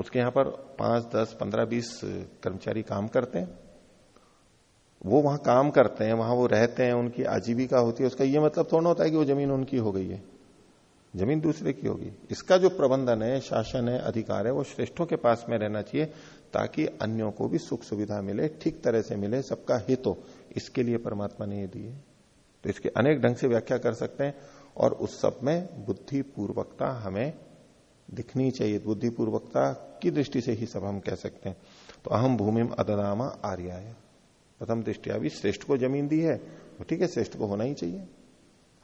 उसके यहाँ पर पाँच, दस, पंद्रह, बीस कर्मचारी काम करते हैं। वो वहाँ काम करते हैं, वहाँ वो रहते हैं, उनकी आजीविका होती है, उसका ये मतलब थोड़ा होता है कि वो ज़मीन उनकी हो गई है। ज़मीन दूसरे की होगी। इसका जो प्रबंधन है, शासन है, अधिकार है, वो श्रेष्ठों के पास में रहना चाहिए, ताकि अन्यों को भी सुख सुविधा मिले, ठीक तरह से मिले, सबका हित हो। इसके लिए परमात्मा ने ये दिए। तो इसके अनेक ढंग से व्याख्या कर सकते हैं। और उस सब में बुद्धिपूर्वकता हमें दिखनी चाहिए। बुद्धिपूर्वकता की दृष्टि से ही सब हम कह सकते हैं। तो अहम भूमि अदनामा आर्याय। प्रथम दृष्टिया भी श्रेष्ठ को ज़मीन दी है ठीक है, श्रेष्ठ को होना ही चाहिए।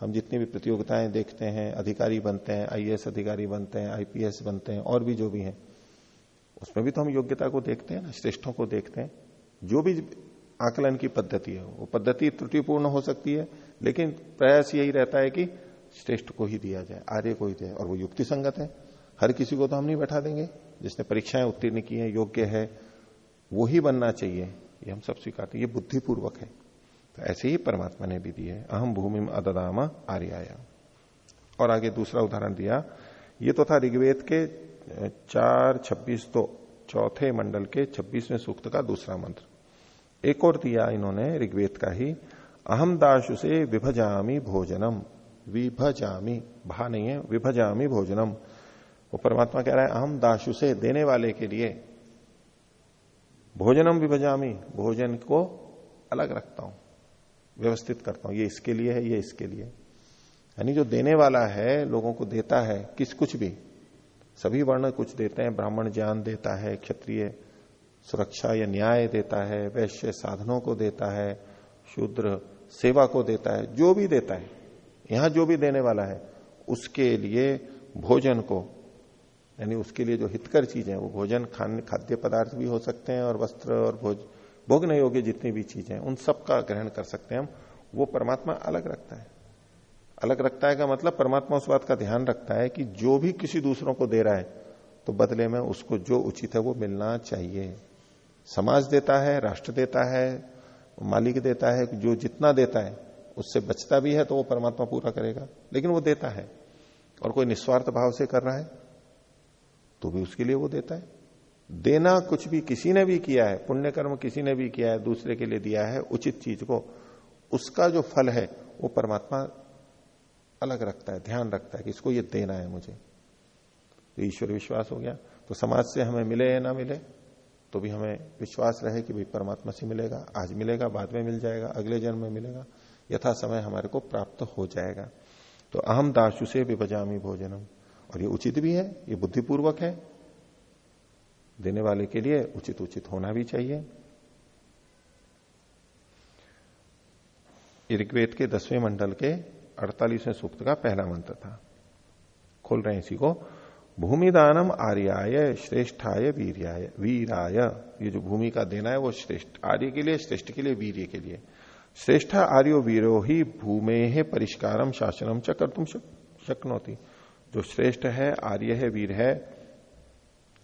हम जितनी भी प्रतियोगिताएँ देखते हैं, अधिकारी बनते हैं, आईएएस अधिकारी बनते हैं, आईपीएस बनते हैं, और भी जो भी हैं, उसमें भी तो हम योग्यता को देखते हैं ना, श्रेष्ठों को देखते हैं। जो भी आकलन की पद्धति है, वो पद्धति त्रुटिपूर्ण हो सकती है, लेकिन प्रयास यही रहता है कि श्रेष्ठ को ही दिया जाए, आर्य को ही दिया और वो युक्ति संगत है। हर किसी को तो हम नहीं बैठा देंगे। जिसने परीक्षाएँ उत्तीर्ण की है, योग्य है, वो ही बनना चाहिए। ये हम सब स्वीकारते ये बुद्धिपूर्वक है। तो ऐसे ही परमात्मा ने भी दी है। अहम भूमि अददामा आर्याया। और आगे दूसरा उदाहरण दिया। ये तो था ऋग्वेद के चार छब्बीस तो चौथे मंडल के छब्बीसवें सूक्त का दूसरा मंत्र। एक और दिया इन्होंने ऋग्वेद का ही। अहम दाशु से विभजामी भोजनम। विभजामी। भा नहीं है, विभजामी भोजनम। वो परमात्मा कह रहा है अहम दाशु से देने वाले के लिए भोजनम विभजामी। भोजन को अलग रखता हूँ, व्यवस्थित करता हूँ। ये इसके लिए है, ये इसके लिए। यानी जो देने वाला है, लोगों को देता है, किस कुछ भी। सभी वर्ण कुछ देते हैं, ब्राह्मण ज्ञान देता है, क्षत्रिय सुरक्षा या न्याय देता है, वैश्य साधनों को देता है, शूद्र सेवा को देता है, जो भी देता है। यहाँ जो भी देने वाला है, उसके लिए भोजन को, यानी उसके लिए जो हितकर चीज़ें वो भोजन, खाने, खाद्य पदार्थ भी हो सकते हैं और वस्त्र और भोज भोगने योग्य जितनी भी चीज़ें, उन सब का ग्रहण कर सकते हैं हम, वो परमात्मा अलग रखता है। अलग रखता है का मतलब परमात्मा उस बात का ध्यान रखता है कि जो भी किसी दूसरों को दे रहा है तो बदले में उसको जो उचित है वो मिलना चाहिए। समाज देता है, राष्ट्र देता है, मालिक देता है, जो जितना देता है उससे बचता भी है तो वो परमात्मा पूरा करेगा। लेकिन वो देता है। और कोई निस्वार्थ भाव से कर रहा है तो भी उसके लिए वो देता है। देना कुछ भी किसी ने भी किया है पुण्य कर्म किसी ने भी किया है, दूसरे के लिए दिया है, उचित चीज़ को, उसका जो फल है, वो परमात्मा अलग रखता है, ध्यान रखता है कि इसको ये देना है मुझे। तो ईश्वर विश्वास हो गया। तो समाज से हमें मिले या ना मिले तो भी हमें विश्वास रहे कि भाई परमात्मा से मिलेगा, आज मिलेगा, बाद में मिल जाएगा, अगले जन्म में मिलेगा। यथा समय हमारे को प्राप्त हो जाएगा। तो अहम दाशु से विभजामी भोजनम। और ये उचित भी है, ये बुद्धिपूर्वक है। देने वाले के लिए उचित उचित होना भी चाहिए। ऋग्वेद के दसवें मंडल के अड़तालीसवें सूक्त का पहला मंत्र था। खोल रहे हैं इसी को। भूमिदानम आर्याय श्रेष्ठाय वीर्याय। वीराय। ये जो भूमि का देना है, वो श्रेष्ठ, आर्य के लिए, श्रेष्ठ के लिए, वीर्य के लिए। श्रेष्ठ आर्यो वीरो ही भूमे परिष्कारम शासनम च कर तुम शक्नोती। जो श्रेष्ठ है, आर्य है, वीर है,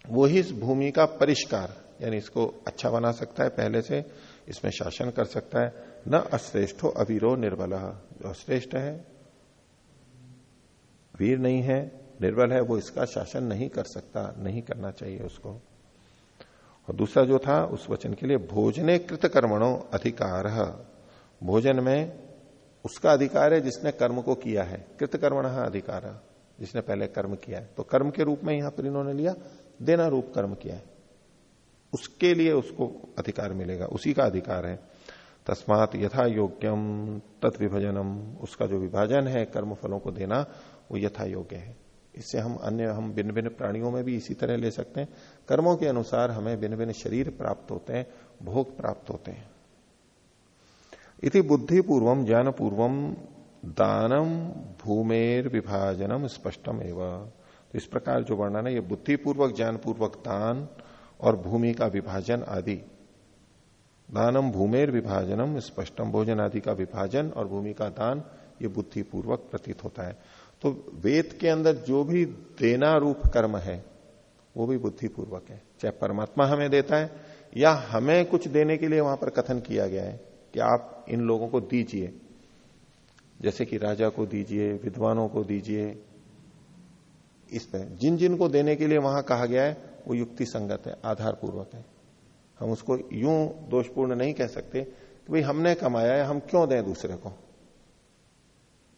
वो ही इस भूमि का परिष्कार, यानी इसको अच्छा बना सकता है, पहले से इसमें शासन कर सकता है। न अश्रेष्ठो अवीरो निर्बल। जो श्रेष्ठ है, वीर नहीं है, निर्बल है, वो इसका शासन नहीं कर सकता, नहीं करना चाहिए उसको। और दूसरा जो था, उस वचन के लिए, भोजने कृत कर्मणों अधिकार। भोजन में उसका अधिकार है जिसने कर्म को किया है। कृत कर्मण अधिकार, जिसने पहले कर्म किया है। तो कर्म के रूप में यहाँ पर इन्होंने लिया, देना रूप कर्म किया है। उसके लिए उसको अधिकार मिलेगा, उसी का अधिकार है। तस्मात यथा योग्यम तत् विभजनम उसका जो विभाजन है कर्म फलों को देना, वो यथा योग्य है। इससे हम अन्य, हम भिन्न भिन्न प्राणियों में भी इसी तरह ले सकते हैं। कर्मों के अनुसार हमें भिन्न भिन्न शरीर प्राप्त होते हैं, भोग प्राप्त होते हैं। इति बुद्धि पूर्वम ज्ञान पूर्वम दानम भूमेर विभाजनम स्पष्टम एवं। तो इस प्रकार जो वर्णन है, ये बुद्धिपूर्वक ज्ञान पूर्वक दान और भूमि का विभाजन आदि। दानम भूमेर विभाजनम स्पष्टम, भोजन आदि का विभाजन और भूमि का दान, ये बुद्धिपूर्वक प्रतीत होता है। तो वेद के अंदर जो भी देना रूप कर्म है, वो भी बुद्धिपूर्वक है। चाहे परमात्मा हमें देता है, या हमें कुछ देने के लिए वहाँ पर कथन किया गया है कि आप इन लोगों को दीजिए। जैसे कि राजा को दीजिए, विद्वानों को दीजिए। इस तरह। जिन जिन को देने के लिए वहाँ कहा गया है, वो युक्ति संगत है आधार पूर्वक है। हम उसको यूँ दोषपूर्ण नहीं कह सकते कि भाई हमने कमाया है, हम क्यों दें दूसरे को?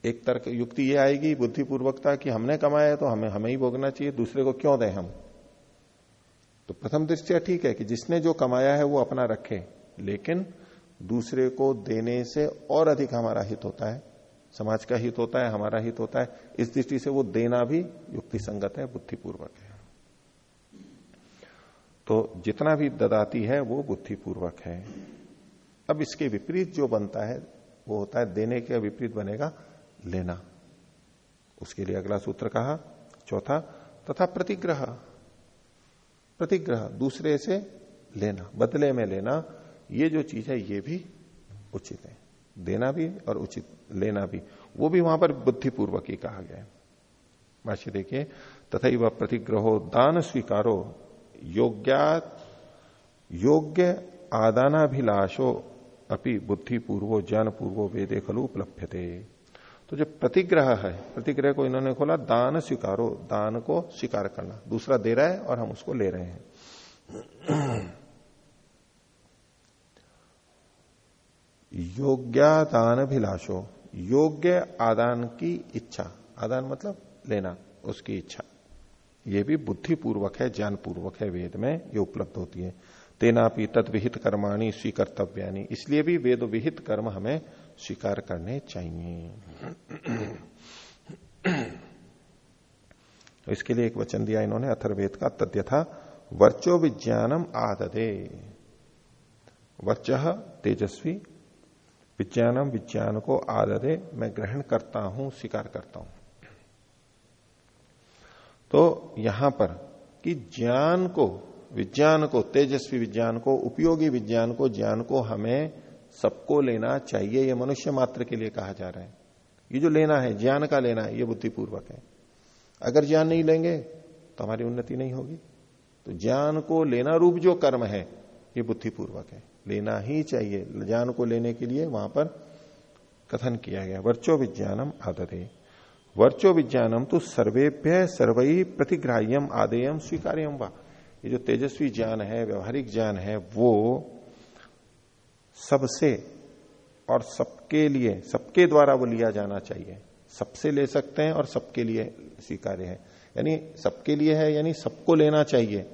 एक तर्क, युक्ति ये आएगी बुद्धिपूर्वकता कि हमने कमाया है तो हमें हमें ही भोगना चाहिए, दूसरे को क्यों दें हम? तो प्रथम दृष्टिया ठीक है कि जिसने जो कमाया है, वो अपना रखे। लेकिन दूसरे को देने से और अधिक हमारा हित होता है। समाज का हित होता है, हमारा हित होता है। इस दृष्टि से वो देना भी युक्ति संगत है, बुद्धिपूर्वक है। तो जितना भी ददाती है, वो बुद्धिपूर्वक है। अब इसके विपरीत जो बनता है, वो होता है देने के विपरीत बनेगा लेना। उसके लिए अगला सूत्र कहा, चौथा, तथा प्रतिग्रह। प्रतिग्रह, दूसरे से लेना, बदले में लेना ये जो चीज़ है, ये भी उचित है। देना भी और उचित, लेना भी। वो भी वहाँ पर बुद्धिपूर्वक ही कहा गया है। भाष्य देखिए तथा वह प्रतिग्रहो दान स्वीकारो योग्यात योग्य आदानाभिलाषो अपनी बुद्धि पूर्वो ज्ञान पूर्वो वेदे खलु उपलब्ध थे तो जो प्रतिग्रह है, प्रतिग्रह को इन्होंने खोला, दान स्वीकारो, दान को स्वीकार करना। दूसरा दे रहा है और हम उसको ले रहे हैं। योग्यादान अभिलाषो योग्य आदान की इच्छा। आदान मतलब लेना, उसकी इच्छा। ये भी बुद्धि पूर्वक है ज्ञान पूर्वक है, वेद में ये उपलब्ध होती है। तेनापि तद विहित कर्माणी स्वीकर्तव्यानी, इसलिए भी वेद विहित कर्म हमें स्वीकार करने चाहिए। तो इसके लिए एक वचन दिया इन्होंने अथर्वेद का तद्य था वर्चो विज्ञानम आददे। वर्च तेजस्वी विज्ञानम विज्ञान को आदरे मैं ग्रहण करता हूँ, स्वीकार करता हूँ। तो यहाँ पर कि ज्ञान को, विज्ञान को, तेजस्वी विज्ञान को, उपयोगी विज्ञान को, ज्ञान को हमें सबको लेना चाहिए यह मनुष्य मात्र के लिए कहा जा रहा है। ये जो लेना है, ज्ञान का लेना है, ये बुद्धिपूर्वक है। अगर ज्ञान नहीं लेंगे तो हमारी उन्नति नहीं होगी। तो ज्ञान को लेना रूप जो कर्म है, ये बुद्धिपूर्वक है। लेना ही चाहिए। ज्ञान को लेने के लिए वहाँ पर कथन किया गया। वर्चो विज्ञानम आदते। वर्चो विज्ञानम तो सर्वेभ्य सर्वई प्रतिग्राह्यम आदेयम स्वीकार्यम वा? ये जो तेजस्वी ज्ञान है, व्यवहारिक ज्ञान है, वो सबसे और सबके लिए, सबके द्वारा वो लिया जाना चाहिए। सबसे ले सकते हैं और सबके लिए स्वीकार्य है। यानी सबके लिए है, यानी सबको लेना चाहिए।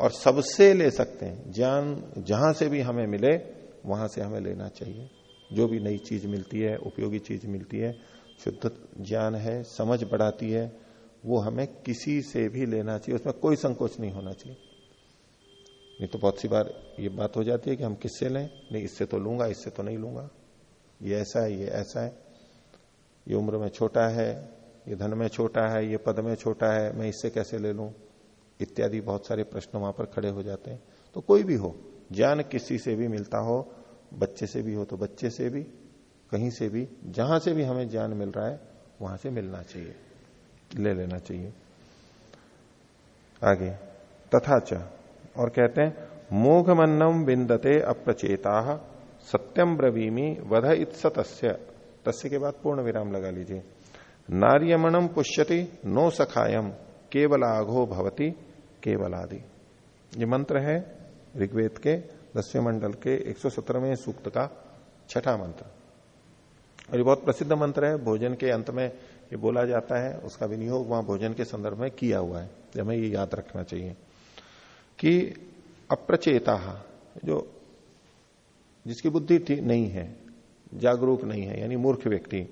और सबसे ले सकते हैं। ज्ञान जहाँ से भी हमें मिले, वहाँ से हमें लेना चाहिए। जो भी नई चीज़ मिलती है, उपयोगी चीज़ मिलती है, शुद्ध ज्ञान है, समझ बढ़ाती है, वो हमें किसी से भी लेना चाहिए। उसमें कोई संकोच नहीं होना चाहिए। नहीं तो बहुत सी बार ये बात हो जाती है कि हम किससे लें? नहीं, इससे तो लूँगा, इससे तो नहीं लूँगा। ये ऐसा है, ये ऐसा है। ये उम्र में छोटा है, ये धन में छोटा है, ये पद में छोटा है, मैं इससे कैसे ले लूँ? इत्यादि बहुत सारे प्रश्न वहाँ पर खड़े हो जाते हैं। तो कोई भी हो, ज्ञान किसी से भी मिलता हो, बच्चे से भी हो तो बच्चे से भी, कहीं से भी, जहाँ से भी हमें ज्ञान मिल रहा है, वहाँ से मिलना चाहिए, ले लेना चाहिए। आगे, तथा च, और कहते हैं, मोघमन्नम बिंदते अप्रचेता सत्यम ब्रवीमी वध इत्सत तस्य के बाद पूर्ण विराम लगा लीजिए। नार्यमणम पुष्यति नो सखायम केवल आघो भवती। केवल आदि। ये मंत्र है ऋग्वेद के दसवें मंडल के 117वें सूक्त का छठा मंत्र। और ये बहुत प्रसिद्ध मंत्र है। भोजन के अंत में ये बोला जाता है, उसका विनियोग वहाँ भोजन के संदर्भ में किया हुआ है। हमें ये याद रखना चाहिए कि अप्रचेता, जो जिसकी बुद्धि नहीं है, जागरूक नहीं है, यानी मूर्ख व्यक्ति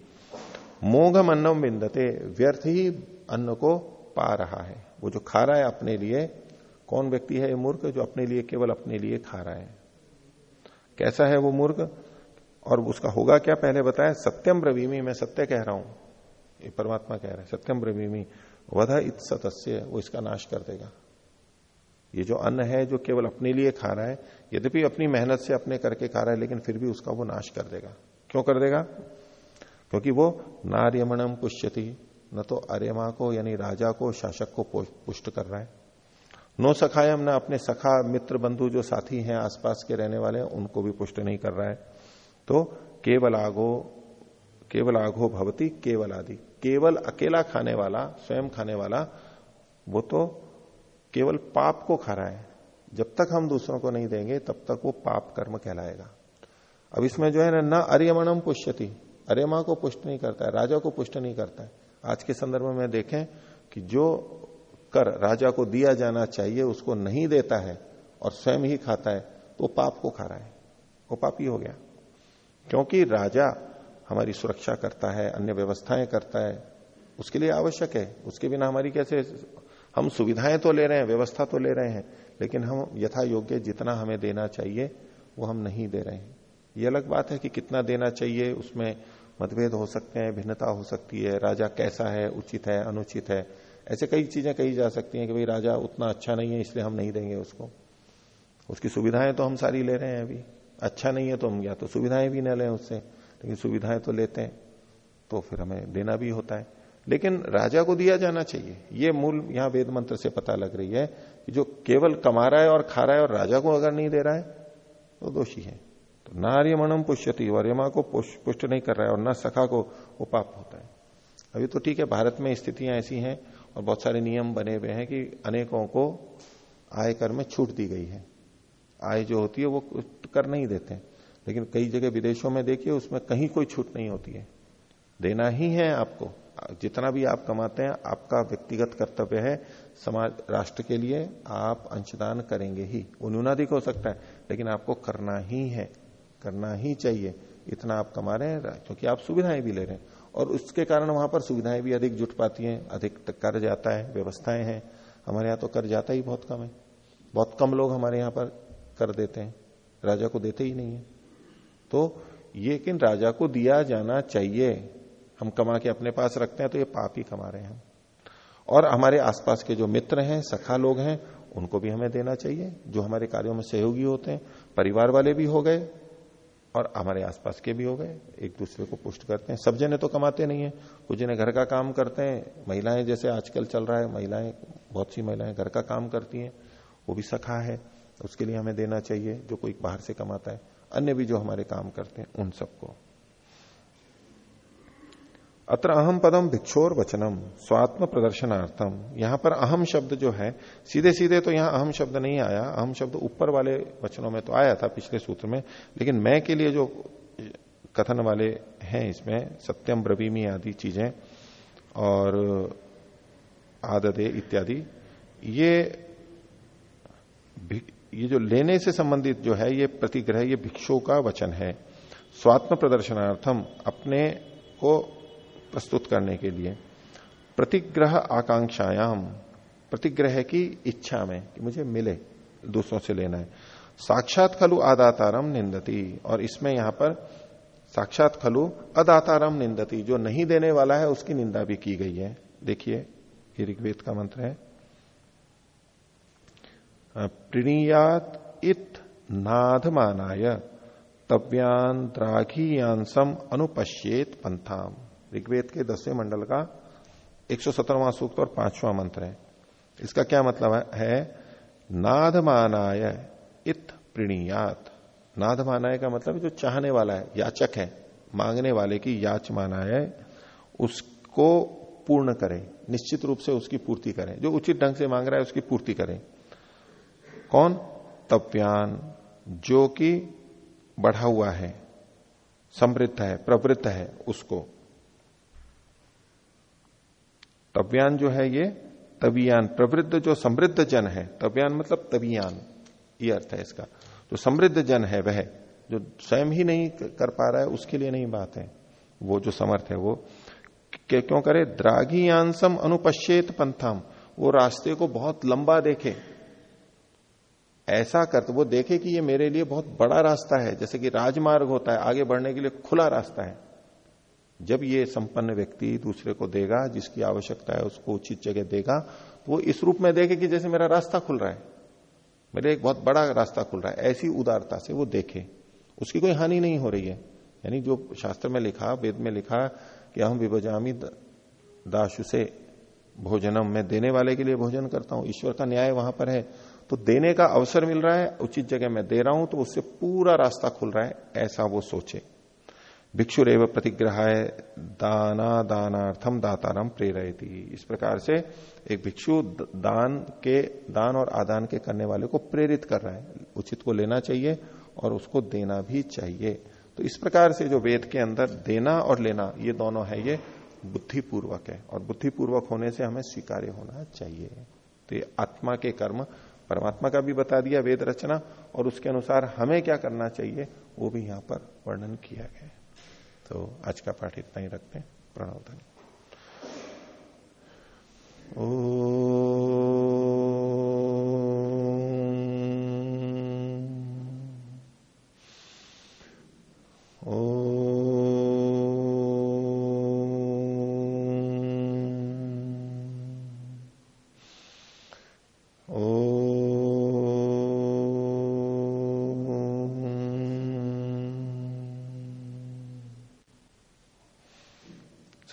मोघम अन्नम बिंदते व्यर्थ ही अन्न को पा रहा है। वो जो खा रहा है अपने लिए, कौन व्यक्ति है ये मूर्ख जो अपने लिए, केवल अपने लिए खा रहा है? कैसा है वो मूर्ख? और उसका होगा क्या? पहले बताया सत्यम ब्रवीमी, मैं सत्य कह रहा हूँ। ये परमात्मा कह रहा है। सत्यम ब्रवीमी, वध इत सतस्य, वो इसका नाश कर देगा। ये जो अन्न है, जो केवल अपने लिए खा रहा है, यद्यपि अपनी मेहनत से अपने करके खा रहा है, लेकिन फिर भी उसका वो नाश कर देगा। क्यों कर देगा? क्योंकि वो नार्यमणम पुष्यति। न तो आर्यमा को, यानी राजा को, शासक को पुष्ट कर रहा है। नो सखायम, न अपने सखा, मित्र, बंधु जो साथी हैं, आसपास के रहने वाले उनको भी पुष्ट नहीं कर रहा है। तो केवल आगो, केवल आघो भवती, केवल आदि। केवल अकेला खाने वाला, स्वयं खाने वाला, वो तो केवल पाप को खा रहा है। जब तक हम दूसरों को नहीं देंगे, तब तक वो पाप कर्म कहलाएगा। अब इसमें जो है ना, न अर्यमणम पुष्यति। अर्यमा को पुष्ट नहीं करता है, राजा को पुष्ट नहीं करता है। आज के संदर्भ में देखें कि जो कर राजा को दिया जाना चाहिए, उसको नहीं देता है और स्वयं ही खाता है तो पाप को खा रहा है। वो पापी हो गया। क्योंकि राजा हमारी सुरक्षा करता है, अन्य व्यवस्थाएँ करता है। उसके लिए आवश्यक है। उसके बिना हमारी कैसे हम सुविधाएँ तो ले रहे हैं, व्यवस्था तो ले रहे हैं, लेकिन हम यथा योग्य जितना हमें देना चाहिए, वो हम नहीं दे रहे हैं। ये अलग बात है कि कितना देना चाहिए, उसमें मतभेद हो सकते हैं, भिन्नता हो सकती है, राजा कैसा है, उचित है, अनुचित है। ऐसे कई चीज़ें कही जा सकती हैं कि भाई राजा उतना अच्छा नहीं है, इसलिए हम नहीं देंगे उसको। उसकी सुविधाएँ तो हम सारी ले रहे हैं अभी। अच्छा नहीं है तो हम या तो सुविधाएँ भी न लें उससे, लेकिन सुविधाएँ तो लेते हैं तो फिर हमें देना भी होता है। लेकिन राजा को दिया जाना चाहिए। ये मूल यहाँ वेद मंत्र से पता लग रही है कि जो केवल कमा रहा है और खा रहा है और राजा को अगर नहीं दे रहा है तो दोषी है। तो नार्यमणम पुष्यति, वर्यमा को पुष्ट नहीं कर रहा है और न सखा को वो पाप होता है। अभी तो ठीक है, भारत में स्थितियाँ ऐसी हैं और बहुत सारे नियम बने हुए हैं कि अनेकों को आयकर में छूट दी गई है। आय जो होती है वो कर नहीं देते लेकिन कई जगह विदेशों में देखिए, उसमें कहीं कोई छूट नहीं होती है। देना ही है आपको। जितना भी आप कमाते हैं, आपका व्यक्तिगत कर्तव्य है समाज, राष्ट्र के लिए आप अंशदान करेंगे ही। न्यूनाधिक हो सकता है, लेकिन आपको करना ही है। करना ही चाहिए। इतना आप कमा रहे हैं, क्योंकि आप सुविधाएँ भी ले रहे हैं। और उसके कारण वहाँ पर सुविधाएँ भी अधिक जुट पाती हैं, अधिक कर जाता है, व्यवस्थाएँ हैं। हमारे यहाँ तो कर जाता ही बहुत कम है। बहुत कम लोग हमारे यहाँ पर कर देते हैं। राजा को देते ही नहीं है। तो ये किन राजा को दिया जाना चाहिए? हम कमा के अपने पास रखते हैं तो ये पाप ही कमा रहे हैं और हमारे आसपास के जो मित्र हैं, सखा लोग हैं, उनको भी हमें देना चाहिए। जो हमारे कार्यों में सहयोगी होते हैं, परिवार वाले भी हो गए और हमारे आसपास के भी हो गए, एक दूसरे को पुष्ट करते हैं। सब जने तो कमाते नहीं है। कुछ जने घर का काम करते हैं। महिलाएँ, जैसे आजकल चल रहा है, महिलाएँ, बहुत सी महिलाएँ घर का काम करती हैं। वो भी सखा है। उसके लिए हमें देना चाहिए, जो कोई बाहर से कमाता है। अन्य भी जो हमारे काम करते हैं, उन सबको। अत्र अहम पदम भिक्षोर वचनम स्वात्म प्रदर्शनार्थम यहाँ पर अहम शब्द जो है, सीधे सीधे तो यहाँ अहम शब्द नहीं आया अहम शब्द ऊपर वाले वचनों में तो आया था पिछले सूत्र में, लेकिन मैं के लिए जो कथन वाले हैं इसमें, सत्यम ब्रवीमी आदि चीज़ें और आददे इत्यादि, ये ये जो लेने से संबंधित जो है, ये प्रतिग्रह, ये भिक्षु का वचन है। स्वात्म प्रदर्शनार्थम अपने को प्रस्तुत करने के लिए। प्रतिग्रह आकांक्षायाम, प्रतिग्रह की इच्छा में कि मुझे मिले, दूसरों से लेना है। साक्षात खलु आदातारम निंदती, और इसमें यहाँ पर साक्षात खलु अदातारम निंदती, जो नहीं देने वाला है, उसकी निंदा भी की गई है। देखिए ये ऋग्वेद का मंत्र है। प्रणीयात इत नाधमानाय, तव्यान द्राघीयांसम अनुपश्येत पंथाम ऋग्वेद के दसवें मंडल का एक सौ सत्रहवां सूक्त और पांचवा मंत्र है। इसका क्या मतलब है? नाधमानाय इत प्रणीयात। नाधमानाय का मतलब जो चाहने वाला है, याचक है, मांगने वाले की याच मानाय उसको पूर्ण करें, निश्चित रूप से उसकी पूर्ति करें। जो उचित ढंग से मांग रहा है, उसकी पूर्ति करें। कौन? तप्यान, जो कि बढ़ा हुआ है, समृद्ध है, प्रवृत्त है, उसको। तव्यान जो है ये तबियान प्रवृद्ध जो समृद्ध जन है तबियान मतलब तबियान ये अर्थ है इसका। जो समृद्ध जन है वह, जो स्वयं ही नहीं कर पा रहा है, उसके लिए नहीं बात है। वो जो समर्थ है वो, क्यों करे? द्राघियांसम अनुपश्चेत पंथम। वो रास्ते को बहुत लंबा देखे। ऐसा कर तो वो देखे कि ये मेरे लिए बहुत बड़ा रास्ता है। जैसे कि राजमार्ग होता है, आगे बढ़ने के लिए खुला रास्ता है। जब ये संपन्न व्यक्ति दूसरे को देगा, जिसकी आवश्यकता है उसको उचित जगह देगा तो वो इस रूप में देखे कि जैसे मेरा रास्ता खुल रहा है। मेरे एक बहुत बड़ा रास्ता खुल रहा है। ऐसी उदारता से वो देखे। उसकी कोई हानि नहीं हो रही है। यानी जो शास्त्र में लिखा, वेद में लिखा कि हम विभजामी दाशु से भोजनम, मैं देने वाले के लिए भोजन करता हूँ। ईश्वर का न्याय वहाँ पर है। तो देने का अवसर मिल रहा है, उचित जगह मैं दे रहा हूँ तो उससे पूरा रास्ता खुल रहा है, ऐसा वो सोचे। भिक्षुरेव प्रतिग्रह दाना दानार्थम दातारम प्रेरयती। इस प्रकार से एक भिक्षु दान के, दान और आदान के करने वाले को प्रेरित कर रहा है। उचित को लेना चाहिए और उसको देना भी चाहिए। तो इस प्रकार से जो वेद के अंदर देना और लेना, ये दोनों है, ये बुद्धिपूर्वक है और बुद्धिपूर्वक होने से हमें स्वीकार्य होना चाहिए। तो ये आत्मा के कर्म, परमात्मा का भी बता दिया वेद रचना और उसके अनुसार हमें क्या करना चाहिए, वो भी यहाँ पर वर्णन किया गया तो आज का पाठ इतना ही रखते हैं। प्रणव धन ओ